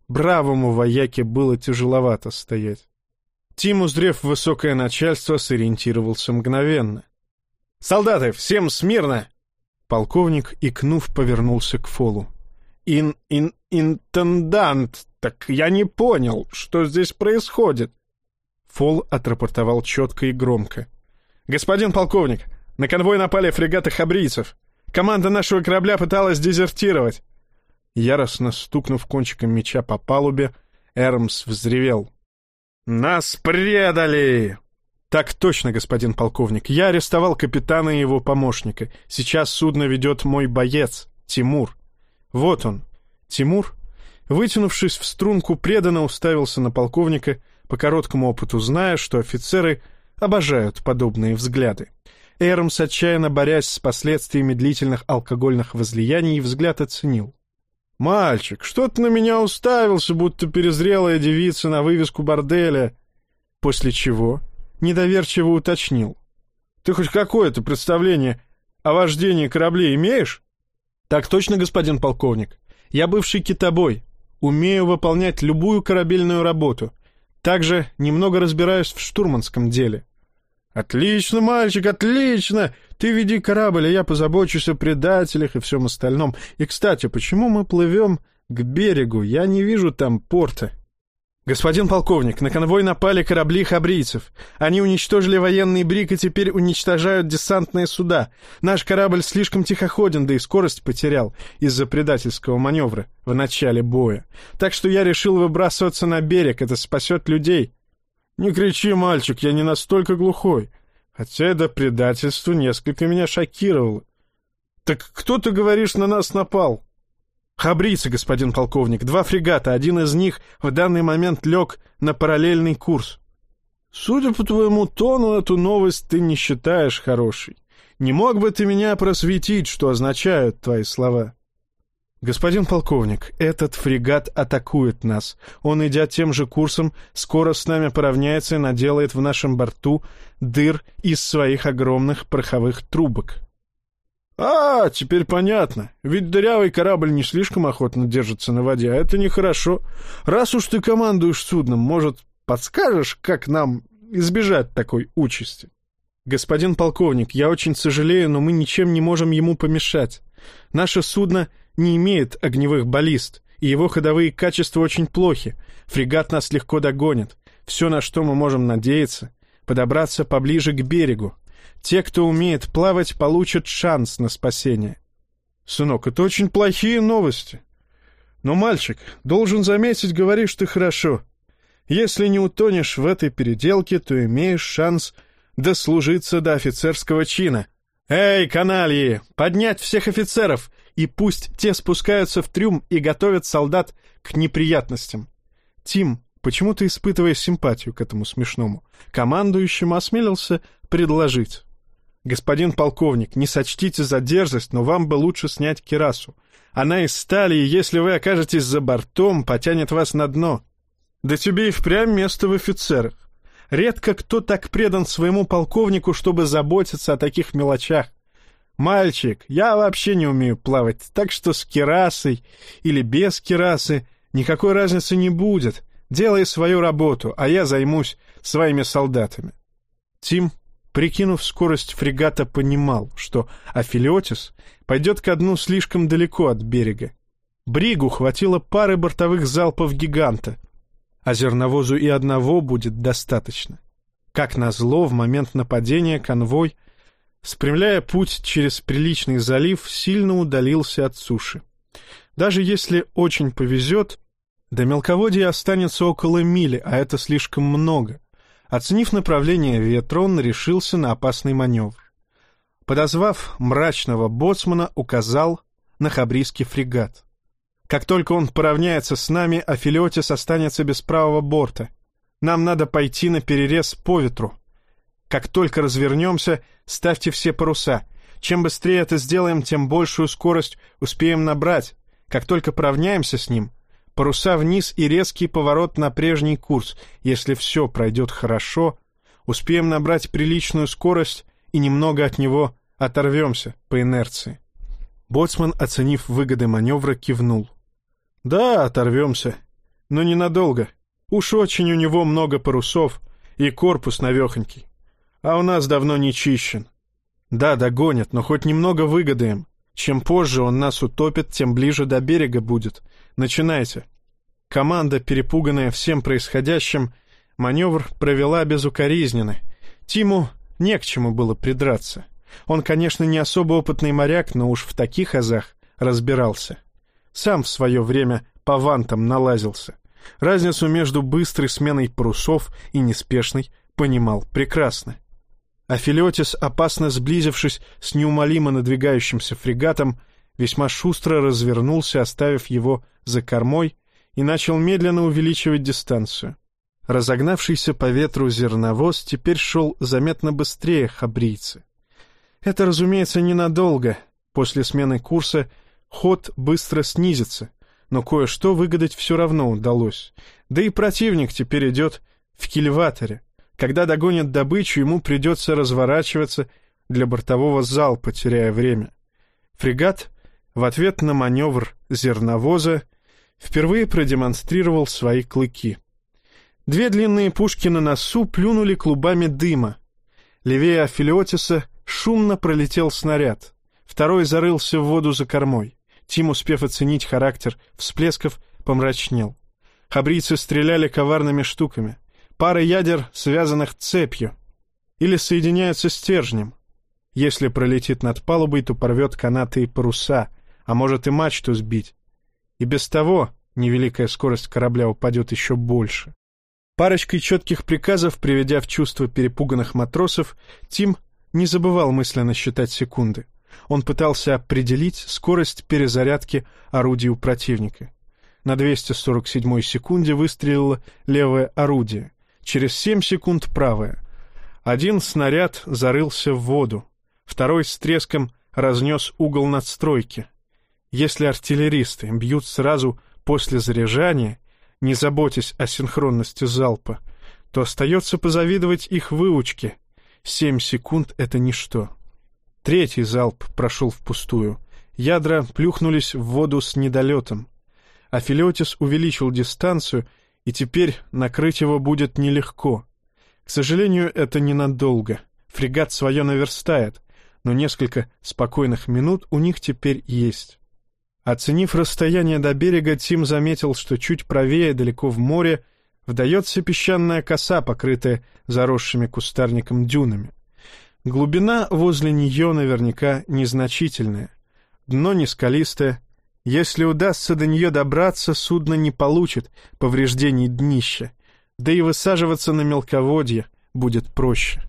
Бравому вояке было тяжеловато стоять. Тим, узрев высокое начальство, сориентировался мгновенно. «Солдаты, всем смирно!» Полковник, икнув, повернулся к Фолу. «Ин... ин... интендант, так я не понял, что здесь происходит?» Фол отрапортовал четко и громко. «Господин полковник, на конвой напали фрегаты хабрийцев. Команда нашего корабля пыталась дезертировать». Яростно стукнув кончиком меча по палубе, Эрмс взревел. «Нас предали!» «Так точно, господин полковник. Я арестовал капитана и его помощника. Сейчас судно ведет мой боец, Тимур. Вот он, Тимур». Вытянувшись в струнку, преданно уставился на полковника, по короткому опыту зная, что офицеры обожают подобные взгляды. Эрмс, отчаянно борясь с последствиями длительных алкогольных возлияний, взгляд оценил. «Мальчик, что ты на меня уставился, будто перезрелая девица на вывеску борделя?» После чего недоверчиво уточнил. «Ты хоть какое-то представление о вождении кораблей имеешь?» «Так точно, господин полковник. Я бывший китобой. Умею выполнять любую корабельную работу. Также немного разбираюсь в штурманском деле». «Отлично, мальчик, отлично! Ты веди корабль, а я позабочусь о предателях и всем остальном. И, кстати, почему мы плывем к берегу? Я не вижу там порта». «Господин полковник, на конвой напали корабли хабрийцев. Они уничтожили военный брик и теперь уничтожают десантные суда. Наш корабль слишком тихоходен, да и скорость потерял из-за предательского маневра в начале боя. Так что я решил выбрасываться на берег, это спасет людей». «Не кричи, мальчик, я не настолько глухой. Хотя это предательство несколько меня шокировало. Так кто, ты говоришь, на нас напал?» «Хабрицы, господин полковник, два фрегата, один из них в данный момент лег на параллельный курс». «Судя по твоему тону, эту новость ты не считаешь хорошей. Не мог бы ты меня просветить, что означают твои слова?» «Господин полковник, этот фрегат атакует нас. Он, идя тем же курсом, скоро с нами поравняется и наделает в нашем борту дыр из своих огромных пороховых трубок». «А, теперь понятно. Ведь дырявый корабль не слишком охотно держится на воде, а это нехорошо. Раз уж ты командуешь судном, может, подскажешь, как нам избежать такой участи?» «Господин полковник, я очень сожалею, но мы ничем не можем ему помешать. Наше судно не имеет огневых баллист и его ходовые качества очень плохи. Фрегат нас легко догонит. Все, на что мы можем надеяться, подобраться поближе к берегу. Те, кто умеет плавать, получат шанс на спасение. Сынок, это очень плохие новости. Но, мальчик, должен заметить, говоришь ты хорошо. Если не утонешь в этой переделке, то имеешь шанс дослужиться до офицерского чина. Эй, канальи, поднять всех офицеров, и пусть те спускаются в трюм и готовят солдат к неприятностям. Тим, почему-то испытывая симпатию к этому смешному, командующему осмелился предложить. «Господин полковник, не сочтите за дерзость, но вам бы лучше снять кирасу. Она из стали, и если вы окажетесь за бортом, потянет вас на дно. Да тебе и впрямь место в офицерах. Редко кто так предан своему полковнику, чтобы заботиться о таких мелочах. Мальчик, я вообще не умею плавать, так что с керасой или без керасы никакой разницы не будет. Делай свою работу, а я займусь своими солдатами. Тим Прикинув скорость фрегата, понимал, что Афилиотис пойдет ко дну слишком далеко от берега. Бригу хватило пары бортовых залпов гиганта, а зерновозу и одного будет достаточно. Как назло, в момент нападения конвой, спрямляя путь через приличный залив, сильно удалился от суши. Даже если очень повезет, до мелководья останется около мили, а это слишком много — Оценив направление ветра, он решился на опасный маневр. Подозвав мрачного боцмана, указал на хабрийский фрегат. «Как только он поравняется с нами, Афилиотис останется без правого борта. Нам надо пойти на перерез по ветру. Как только развернемся, ставьте все паруса. Чем быстрее это сделаем, тем большую скорость успеем набрать. Как только поравняемся с ним, Паруса вниз и резкий поворот на прежний курс. Если все пройдет хорошо, успеем набрать приличную скорость и немного от него оторвемся по инерции. Боцман, оценив выгоды маневра, кивнул. «Да, оторвемся. Но ненадолго. Уж очень у него много парусов и корпус навехонький. А у нас давно не чищен. Да, догонят, но хоть немного выгодаем. Чем позже он нас утопит, тем ближе до берега будет. Начинайте. Команда, перепуганная всем происходящим, маневр провела безукоризненно. Тиму не к чему было придраться. Он, конечно, не особо опытный моряк, но уж в таких азах разбирался. Сам в свое время по вантам налазился. Разницу между быстрой сменой парусов и неспешной понимал прекрасно. А Филиотис, опасно сблизившись с неумолимо надвигающимся фрегатом, весьма шустро развернулся, оставив его за кормой, и начал медленно увеличивать дистанцию. Разогнавшийся по ветру зерновоз теперь шел заметно быстрее хабрийцы. Это, разумеется, ненадолго. После смены курса ход быстро снизится, но кое-что выгадать все равно удалось. Да и противник теперь идет в кильваторе. Когда догонит добычу, ему придется разворачиваться для бортового залпа, теряя время. Фрегат в ответ на маневр зерновоза впервые продемонстрировал свои клыки. Две длинные пушки на носу плюнули клубами дыма. Левее Афилиотиса шумно пролетел снаряд. Второй зарылся в воду за кормой. Тим, успев оценить характер всплесков, помрачнел. Хабрийцы стреляли коварными штуками — пара ядер, связанных цепью, или соединяются стержнем. Если пролетит над палубой, то порвет канаты и паруса, а может и мачту сбить. И без того невеликая скорость корабля упадет еще больше. Парочкой четких приказов, приведя в чувство перепуганных матросов, Тим не забывал мысленно считать секунды. Он пытался определить скорость перезарядки орудий у противника. На 247 секунде выстрелило левое орудие через семь секунд правая. Один снаряд зарылся в воду, второй с треском разнес угол надстройки. Если артиллеристы бьют сразу после заряжания, не заботясь о синхронности залпа, то остается позавидовать их выучке. Семь секунд — это ничто. Третий залп прошел впустую. Ядра плюхнулись в воду с недолетом. Афилиотис увеличил дистанцию и теперь накрыть его будет нелегко. К сожалению, это ненадолго. Фрегат свое наверстает, но несколько спокойных минут у них теперь есть. Оценив расстояние до берега, Тим заметил, что чуть правее, далеко в море, вдается песчаная коса, покрытая заросшими кустарником дюнами. Глубина возле нее наверняка незначительная. Дно не скалистое. Если удастся до нее добраться, судно не получит повреждений днища. Да и высаживаться на мелководье будет проще.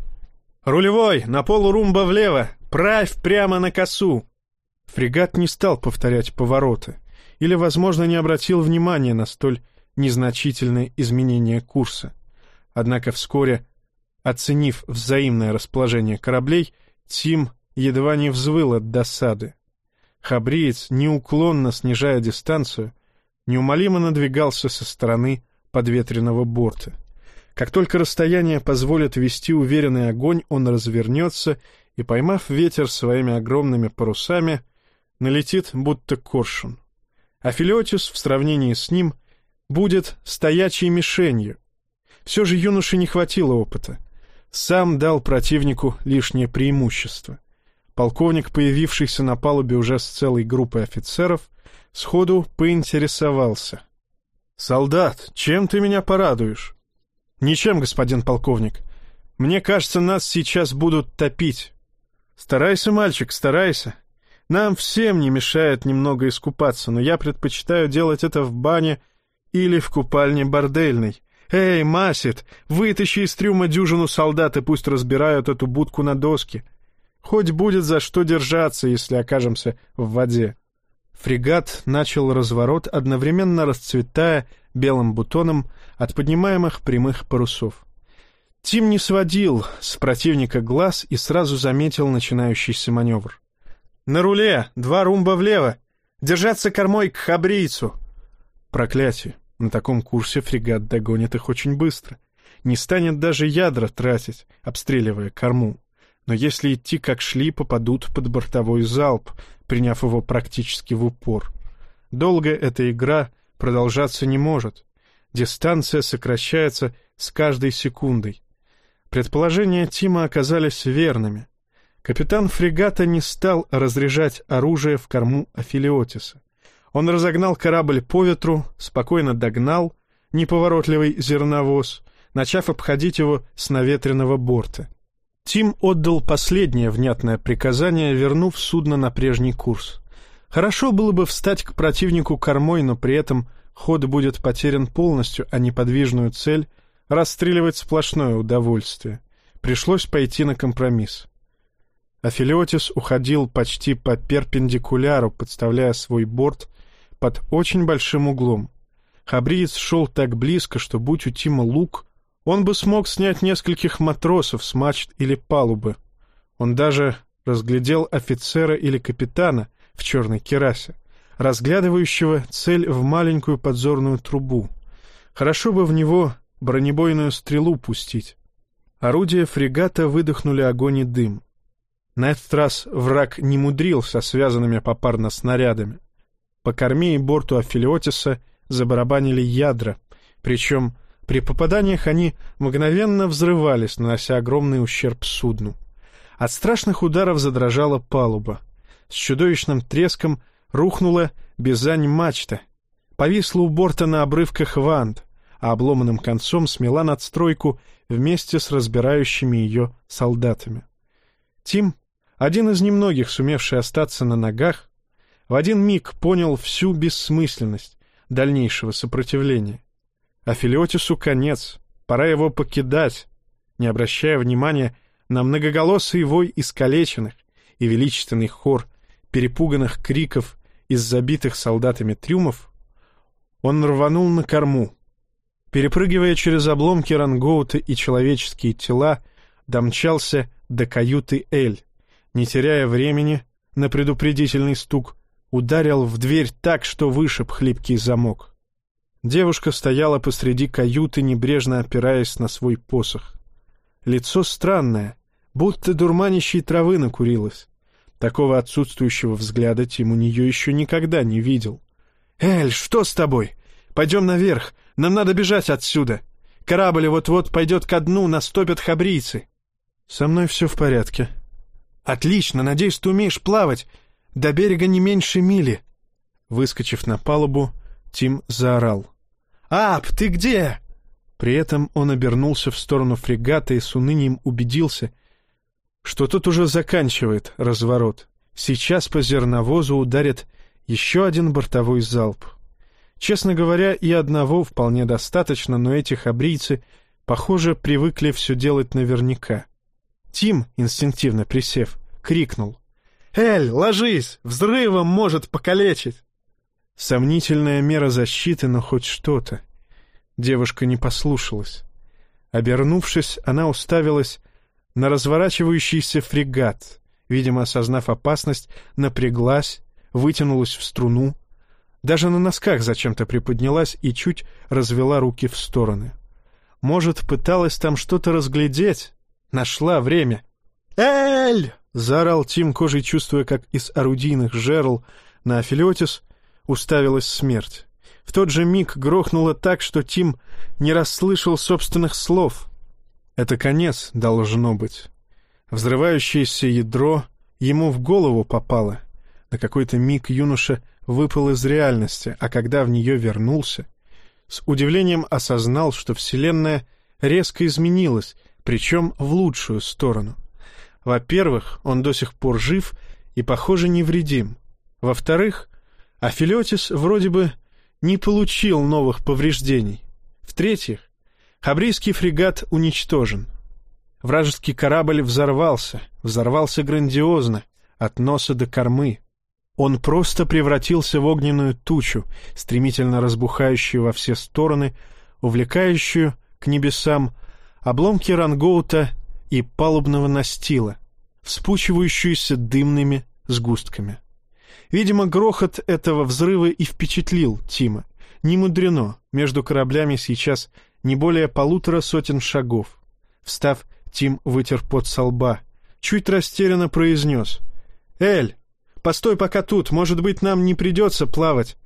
«Рулевой, на полурумба влево! Правь прямо на косу!» Фрегат не стал повторять повороты, или, возможно, не обратил внимания на столь незначительное изменение курса. Однако вскоре, оценив взаимное расположение кораблей, Тим едва не взвыл от досады. Хабриец, неуклонно снижая дистанцию, неумолимо надвигался со стороны подветренного борта. Как только расстояние позволит вести уверенный огонь, он развернется и, поймав ветер своими огромными парусами, налетит будто коршун. А Филиотис в сравнении с ним будет стоячей мишенью. Все же юноше не хватило опыта. Сам дал противнику лишнее преимущество. Полковник, появившийся на палубе уже с целой группой офицеров, сходу поинтересовался. «Солдат, чем ты меня порадуешь?» «Ничем, господин полковник. Мне кажется, нас сейчас будут топить». «Старайся, мальчик, старайся. Нам всем не мешает немного искупаться, но я предпочитаю делать это в бане или в купальне бордельной. Эй, Масит, вытащи из трюма дюжину солдат и пусть разбирают эту будку на доски. Хоть будет за что держаться, если окажемся в воде. Фрегат начал разворот, одновременно расцветая белым бутоном от поднимаемых прямых парусов. Тим не сводил с противника глаз и сразу заметил начинающийся маневр. «На руле! Два румба влево! Держаться кормой к хабрийцу!» Проклятие! На таком курсе фрегат догонит их очень быстро. Не станет даже ядра тратить, обстреливая корму. Но если идти как шли, попадут под бортовой залп, приняв его практически в упор. Долго эта игра продолжаться не может. Дистанция сокращается с каждой секундой. Предположения Тима оказались верными. Капитан фрегата не стал разряжать оружие в корму Афилиотиса. Он разогнал корабль по ветру, спокойно догнал неповоротливый зерновоз, начав обходить его с наветренного борта. Тим отдал последнее внятное приказание, вернув судно на прежний курс. Хорошо было бы встать к противнику кормой, но при этом ход будет потерян полностью, а неподвижную цель расстреливать сплошное удовольствие. Пришлось пойти на компромисс. Афилиотис уходил почти по перпендикуляру, подставляя свой борт под очень большим углом. Хабриец шел так близко, что, будь у Тима лук, он бы смог снять нескольких матросов с мачт или палубы. Он даже разглядел офицера или капитана в черной керасе, разглядывающего цель в маленькую подзорную трубу. Хорошо бы в него бронебойную стрелу пустить. Орудия фрегата выдохнули огонь и дым. На этот раз враг не мудрил со связанными попарно снарядами. По корме и борту Афилиотиса забарабанили ядра, причем при попаданиях они мгновенно взрывались, нанося огромный ущерб судну. От страшных ударов задрожала палуба. С чудовищным треском рухнула безань мачта. Повисла у борта на обрывках вант, а обломанным концом смела надстройку вместе с разбирающими ее солдатами. Тим, один из немногих, сумевший остаться на ногах, в один миг понял всю бессмысленность дальнейшего сопротивления. А Филиотису конец, пора его покидать, не обращая внимания на многоголосый вой искалеченных и величественный хор перепуганных криков из забитых солдатами трюмов, он рванул на корму. Перепрыгивая через обломки рангоута и человеческие тела, домчался до каюты Эль, не теряя времени на предупредительный стук, ударил в дверь так, что вышиб хлипкий замок. Девушка стояла посреди каюты, небрежно опираясь на свой посох. Лицо странное, будто дурманящей травы накурилось. Такого отсутствующего взгляда Тим у нее еще никогда не видел. «Эль, что с тобой? Пойдем наверх, нам надо бежать отсюда. Корабль вот-вот пойдет ко дну, настопят хабрийцы». «Со мной все в порядке». «Отлично, надеюсь, ты умеешь плавать. До берега не меньше мили». Выскочив на палубу, Тим заорал. «Ап, ты где?» При этом он обернулся в сторону фрегата и с унынием убедился, что тот уже заканчивает разворот. Сейчас по зерновозу ударит еще один бортовой залп. Честно говоря, и одного вполне достаточно, но эти хабрийцы, похоже, привыкли все делать наверняка. Тим, инстинктивно присев, крикнул. «Эль, ложись! Взрывом может покалечить!» Сомнительная мера защиты, но хоть что-то. Девушка не послушалась. Обернувшись, она уставилась на разворачивающийся фрегат. Видимо, осознав опасность, напряглась, вытянулась в струну, даже на носках зачем-то приподнялась и чуть развела руки в стороны. Может, пыталась там что-то разглядеть? Нашла время. «Эль!» — заорал Тим кожей, чувствуя, как из орудийных жерл на Афилиотис уставилась смерть. В тот же миг грохнуло так, что Тим не расслышал собственных слов. Это конец, должно быть. Взрывающееся ядро ему в голову попало. На какой-то миг юноша выпал из реальности, а когда в нее вернулся, с удивлением осознал, что Вселенная резко изменилась, причем в лучшую сторону. Во-первых, он до сих пор жив и, похоже, невредим. Во-вторых, Афилиотис вроде бы не получил новых повреждений. В-третьих, хабрийский фрегат уничтожен. Вражеский корабль взорвался, взорвался грандиозно, от носа до кормы. Он просто превратился в огненную тучу, стремительно разбухающую во все стороны, увлекающую к небесам обломки рангоута и палубного настила, вспучивающуюся дымными сгустками. Видимо, грохот этого взрыва и впечатлил Тима. Не мудрено, между кораблями сейчас не более полутора сотен шагов. Встав, Тим вытер пот со лба, чуть растерянно произнес. «Эль, постой пока тут, может быть, нам не придется плавать».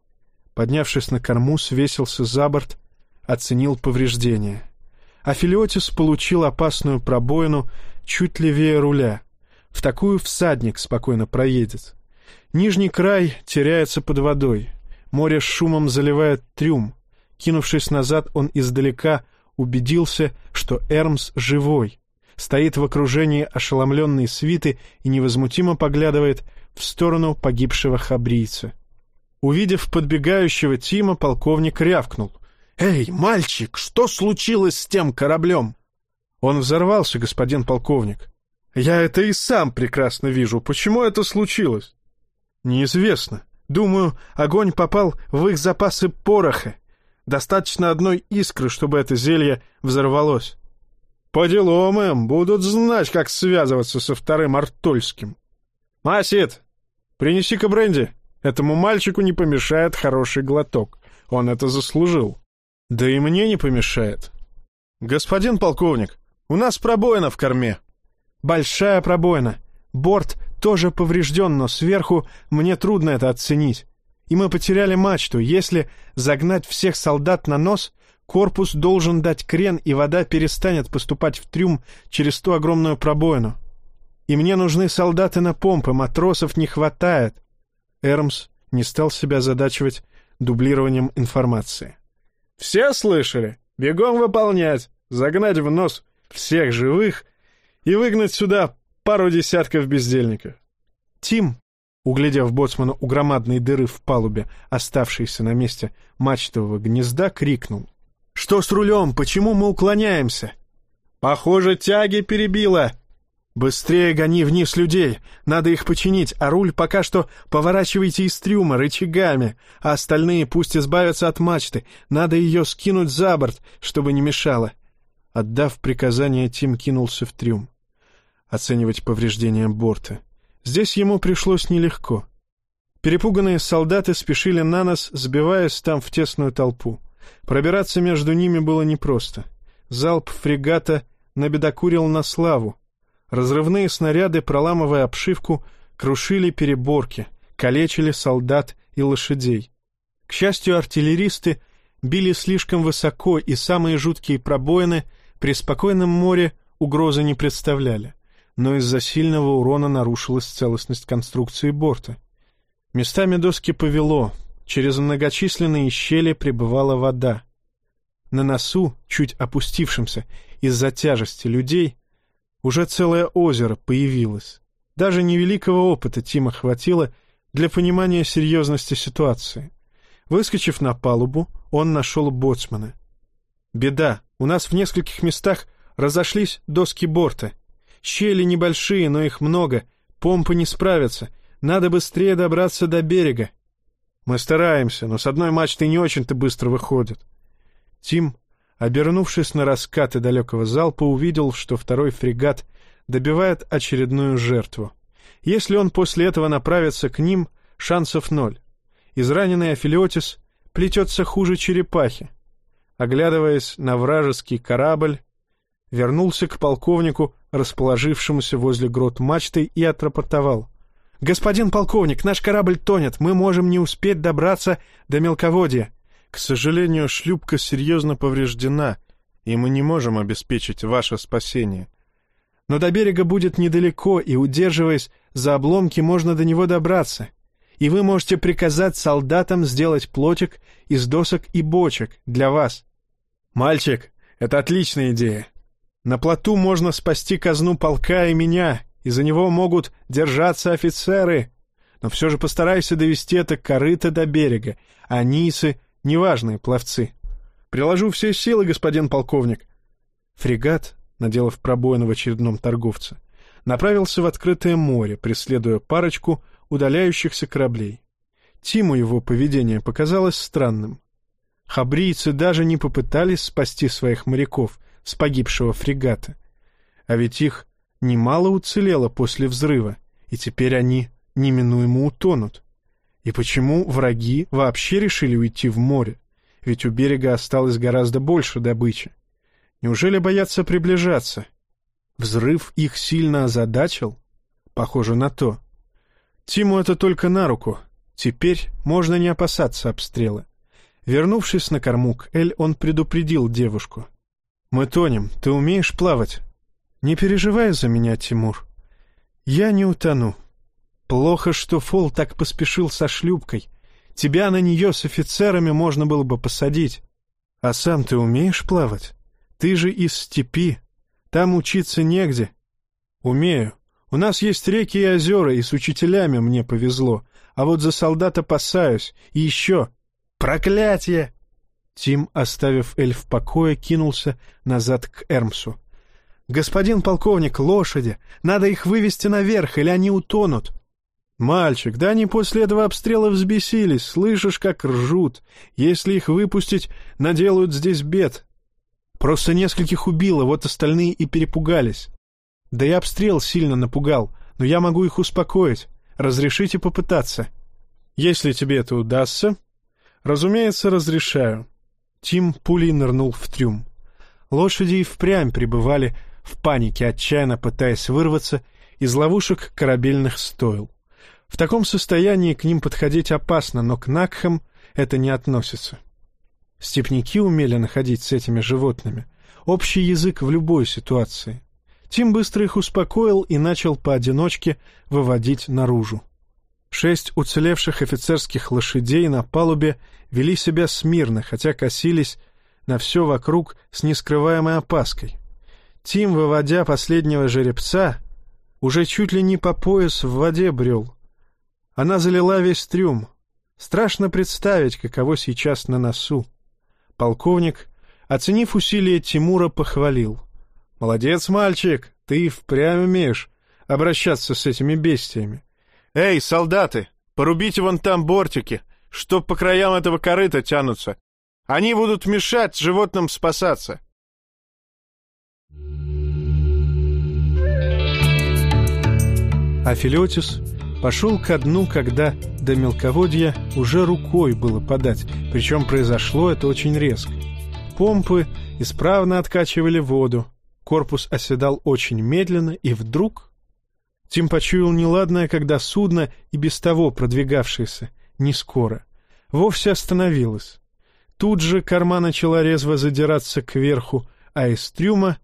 Поднявшись на корму, свесился за борт, оценил повреждения. Афилиотис получил опасную пробоину чуть левее руля. В такую всадник спокойно проедет. Нижний край теряется под водой. Море с шумом заливает трюм. Кинувшись назад, он издалека убедился, что Эрмс живой. Стоит в окружении ошеломленной свиты и невозмутимо поглядывает в сторону погибшего хабрийца. Увидев подбегающего Тима, полковник рявкнул. «Эй, мальчик, что случилось с тем кораблем?» «Он взорвался, господин полковник». «Я это и сам прекрасно вижу. Почему это случилось?» Неизвестно. Думаю, огонь попал в их запасы пороха. Достаточно одной искры, чтобы это зелье взорвалось. По делам им будут знать, как связываться со вторым Артольским. Масит, принеси-ка бренди. Этому мальчику не помешает хороший глоток. Он это заслужил. Да и мне не помешает. Господин полковник, у нас пробоина в корме. Большая пробоина. Борт тоже поврежден, но сверху мне трудно это оценить. И мы потеряли мачту. Если загнать всех солдат на нос, корпус должен дать крен, и вода перестанет поступать в трюм через ту огромную пробоину. И мне нужны солдаты на помпы, матросов не хватает. Эрмс не стал себя задачивать дублированием информации. «Все слышали? Бегом выполнять! Загнать в нос всех живых и выгнать сюда пару десятков бездельников. Тим, углядев боцмана у громадной дыры в палубе, оставшейся на месте мачтового гнезда, крикнул. «Что с рулем? Почему мы уклоняемся?» «Похоже, тяги перебило!» «Быстрее гони вниз людей! Надо их починить, а руль пока что поворачивайте из трюма рычагами, а остальные пусть избавятся от мачты. Надо ее скинуть за борт, чтобы не мешало». Отдав приказание, Тим кинулся в трюм оценивать повреждения борта. Здесь ему пришлось нелегко. Перепуганные солдаты спешили на нас, сбиваясь там в тесную толпу. Пробираться между ними было непросто. Залп фрегата набедокурил на славу. Разрывные снаряды, проламывая обшивку, крушили переборки, калечили солдат и лошадей. К счастью, артиллеристы били слишком высоко, и самые жуткие пробоины при спокойном море угрозы не представляли но из-за сильного урона нарушилась целостность конструкции борта. Местами доски повело, через многочисленные щели прибывала вода. На носу, чуть опустившемся из-за тяжести людей, уже целое озеро появилось. Даже невеликого опыта Тима хватило для понимания серьезности ситуации. Выскочив на палубу, он нашел боцмана. «Беда, у нас в нескольких местах разошлись доски борта. Щели небольшие, но их много, помпы не справятся, надо быстрее добраться до берега». «Мы стараемся, но с одной мачты не очень-то быстро выходит». Тим, обернувшись на раскаты далекого залпа, увидел, что второй фрегат добивает очередную жертву. Если он после этого направится к ним, шансов ноль. Израненный Афилиотис плетется хуже черепахи. Оглядываясь на вражеский корабль, вернулся к полковнику, расположившемуся возле грот мачты, и отрапортовал. «Господин полковник, наш корабль тонет, мы можем не успеть добраться до мелководья». «К сожалению, шлюпка серьезно повреждена, и мы не можем обеспечить ваше спасение но до берега будет недалеко, и, удерживаясь за обломки, можно до него добраться. И вы можете приказать солдатам сделать плотик из досок и бочек для вас. Мальчик, это отличная идея. На плоту можно спасти казну полка и меня, и за него могут держаться офицеры. Но все же постарайся довести это корыто до берега, а нисы — неважные пловцы. Приложу все силы, господин полковник. Фрегат наделав пробоину в очередном торговце, направился в открытое море, преследуя парочку удаляющихся кораблей. Тиму его поведение показалось странным. Хабрийцы даже не попытались спасти своих моряков с погибшего фрегата. А ведь их немало уцелело после взрыва, и теперь они неминуемо утонут. И почему враги вообще решили уйти в море? Ведь у берега осталось гораздо больше добычи. Неужели боятся приближаться? Взрыв их сильно озадачил? Похоже на то. Тиму это только на руку. Теперь можно не опасаться обстрела. Вернувшись на корму к Эль, он предупредил девушку. «Мы тонем. Ты умеешь плавать?» «Не переживай за меня, Тимур. Я не утону. Плохо, что Фол так поспешил со шлюпкой. Тебя на нее с офицерами можно было бы посадить. А сам ты умеешь плавать?» Ты же из степи. Там учиться негде. Умею. У нас есть реки и озера, и с учителями мне повезло. А вот за солдат опасаюсь. И еще... Проклятие! Тим, оставив эльф в покое, кинулся назад к Эрмсу. «Господин полковник, лошади! Надо их вывести наверх, или они утонут!» «Мальчик, да они после этого обстрела взбесились, слышишь, как ржут. Если их выпустить, наделают здесь бед. Просто нескольких убило, вот остальные и перепугались. Да и обстрел сильно напугал, но я могу их успокоить. Разрешите попытаться. Если тебе это удастся... Разумеется, разрешаю. Тим пулей нырнул в трюм. Лошади и впрямь пребывали в панике, отчаянно пытаясь вырваться из ловушек корабельных стоил. В таком состоянии к ним подходить опасно, но к Накхам это не относится. Степники умели находить с этими животными общий язык в любой ситуации. Тим быстро их успокоил и начал поодиночке выводить наружу. Шесть уцелевших офицерских лошадей на палубе вели себя смирно, хотя косились на все вокруг с нескрываемой опаской. Тим, выводя последнего жеребца, уже чуть ли не по пояс в воде брел. Она залила весь трюм. Страшно представить, каково сейчас на носу. Полковник, оценив усилия Тимура, похвалил. «Молодец, мальчик, ты впрямь умеешь обращаться с этими бестиями. Эй, солдаты, порубите вон там бортики, что по краям этого корыта тянутся. Они будут мешать животным спасаться». Афилиотис пошел ко дну, когда до мелководья уже рукой было подать, причем произошло это очень резко. Помпы исправно откачивали воду, корпус оседал очень медленно, и вдруг... Тим почуял неладное, когда судно, и без того продвигавшееся, не скоро, вовсе остановилось. Тут же корма начала резво задираться кверху, а из трюма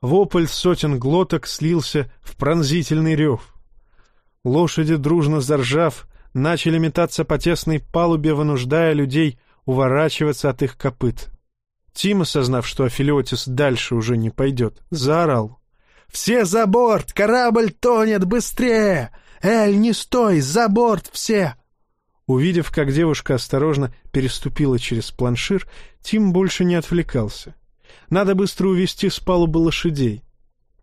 вопль сотен глоток слился в пронзительный рев. Лошади, дружно заржав, начали метаться по тесной палубе, вынуждая людей уворачиваться от их копыт. Тим, осознав, что Афилиотис дальше уже не пойдет, заорал. «Все за борт! Корабль тонет! Быстрее! Эль, не стой! За борт все!» Увидев, как девушка осторожно переступила через планшир, Тим больше не отвлекался. Надо быстро увести с палубы лошадей.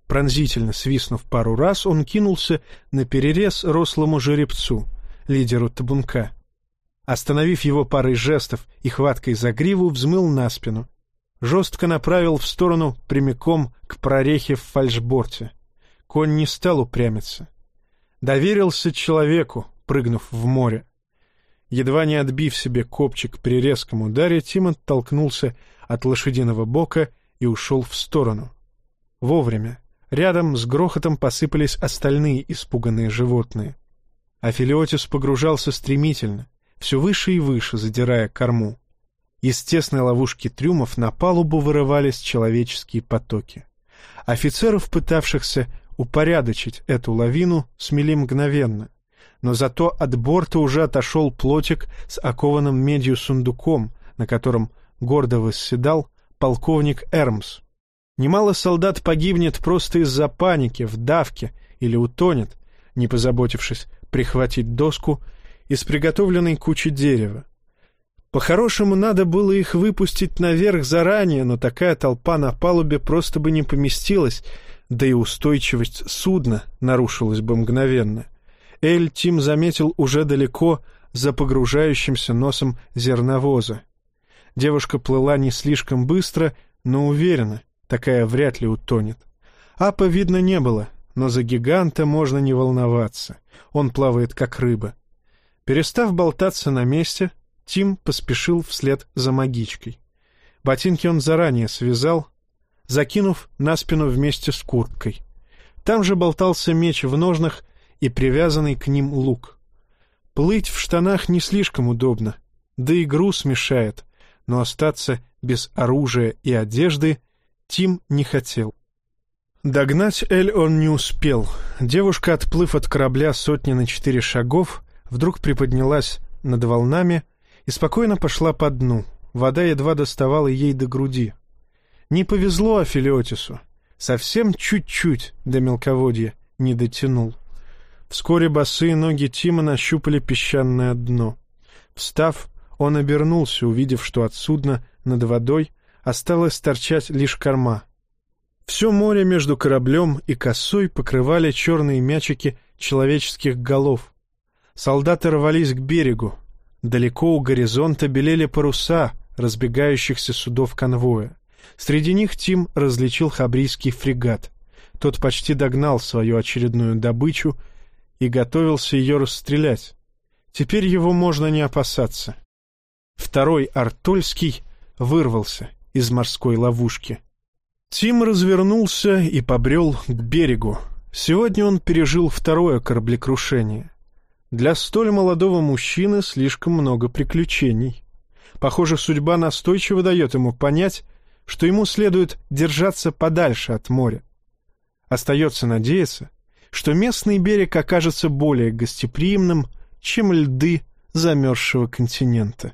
Пронзительно свистнув пару раз, он кинулся на перерез рослому жеребцу, лидеру табунка. Остановив его парой жестов и хваткой за гриву, взмыл на спину. Жестко направил в сторону прямиком к прорехе в фальшборте. Конь не стал упрямиться. Доверился человеку, прыгнув в море. Едва не отбив себе копчик при резком ударе, Тим оттолкнулся от лошадиного бока и ушел в сторону. Вовремя. Рядом с грохотом посыпались остальные испуганные животные. Афилиотис погружался стремительно, все выше и выше, задирая корму. Из тесной ловушки трюмов на палубу вырывались человеческие потоки. Офицеров, пытавшихся упорядочить эту лавину, смели мгновенно но зато от борта уже отошел плотик с окованным медью сундуком, на котором гордо восседал полковник Эрмс. Немало солдат погибнет просто из-за паники, в давке или утонет, не позаботившись прихватить доску из приготовленной кучи дерева. По-хорошему, надо было их выпустить наверх заранее, но такая толпа на палубе просто бы не поместилась, да и устойчивость судна нарушилась бы мгновенно — Эль Тим заметил уже далеко за погружающимся носом зерновоза. Девушка плыла не слишком быстро, но уверенно, такая вряд ли утонет. Апа видно не было, но за гиганта можно не волноваться. Он плавает как рыба. Перестав болтаться на месте, Тим поспешил вслед за магичкой. Ботинки он заранее связал, закинув на спину вместе с курткой. Там же болтался меч в ножнах и привязанный к ним лук. Плыть в штанах не слишком удобно, да и груз мешает, но остаться без оружия и одежды Тим не хотел. Догнать Эль он не успел. Девушка, отплыв от корабля сотни на четыре шагов, вдруг приподнялась над волнами и спокойно пошла по дну. Вода едва доставала ей до груди. Не повезло Афилиотису. Совсем чуть-чуть до мелководья не дотянул. Вскоре босые ноги Тима нащупали песчаное дно. Встав, он обернулся, увидев, что от судна над водой осталось торчать лишь корма. Все море между кораблем и косой покрывали черные мячики человеческих голов. Солдаты рвались к берегу. Далеко у горизонта белели паруса разбегающихся судов конвоя. Среди них Тим различил хабрийский фрегат. Тот почти догнал свою очередную добычу и готовился ее расстрелять. Теперь его можно не опасаться. Второй Артольский вырвался из морской ловушки. Тим развернулся и побрел к берегу. Сегодня он пережил второе кораблекрушение. Для столь молодого мужчины слишком много приключений. Похоже, судьба настойчиво дает ему понять, что ему следует держаться подальше от моря. Остается надеяться, что местный берег окажется более гостеприимным, чем льды замерзшего континента.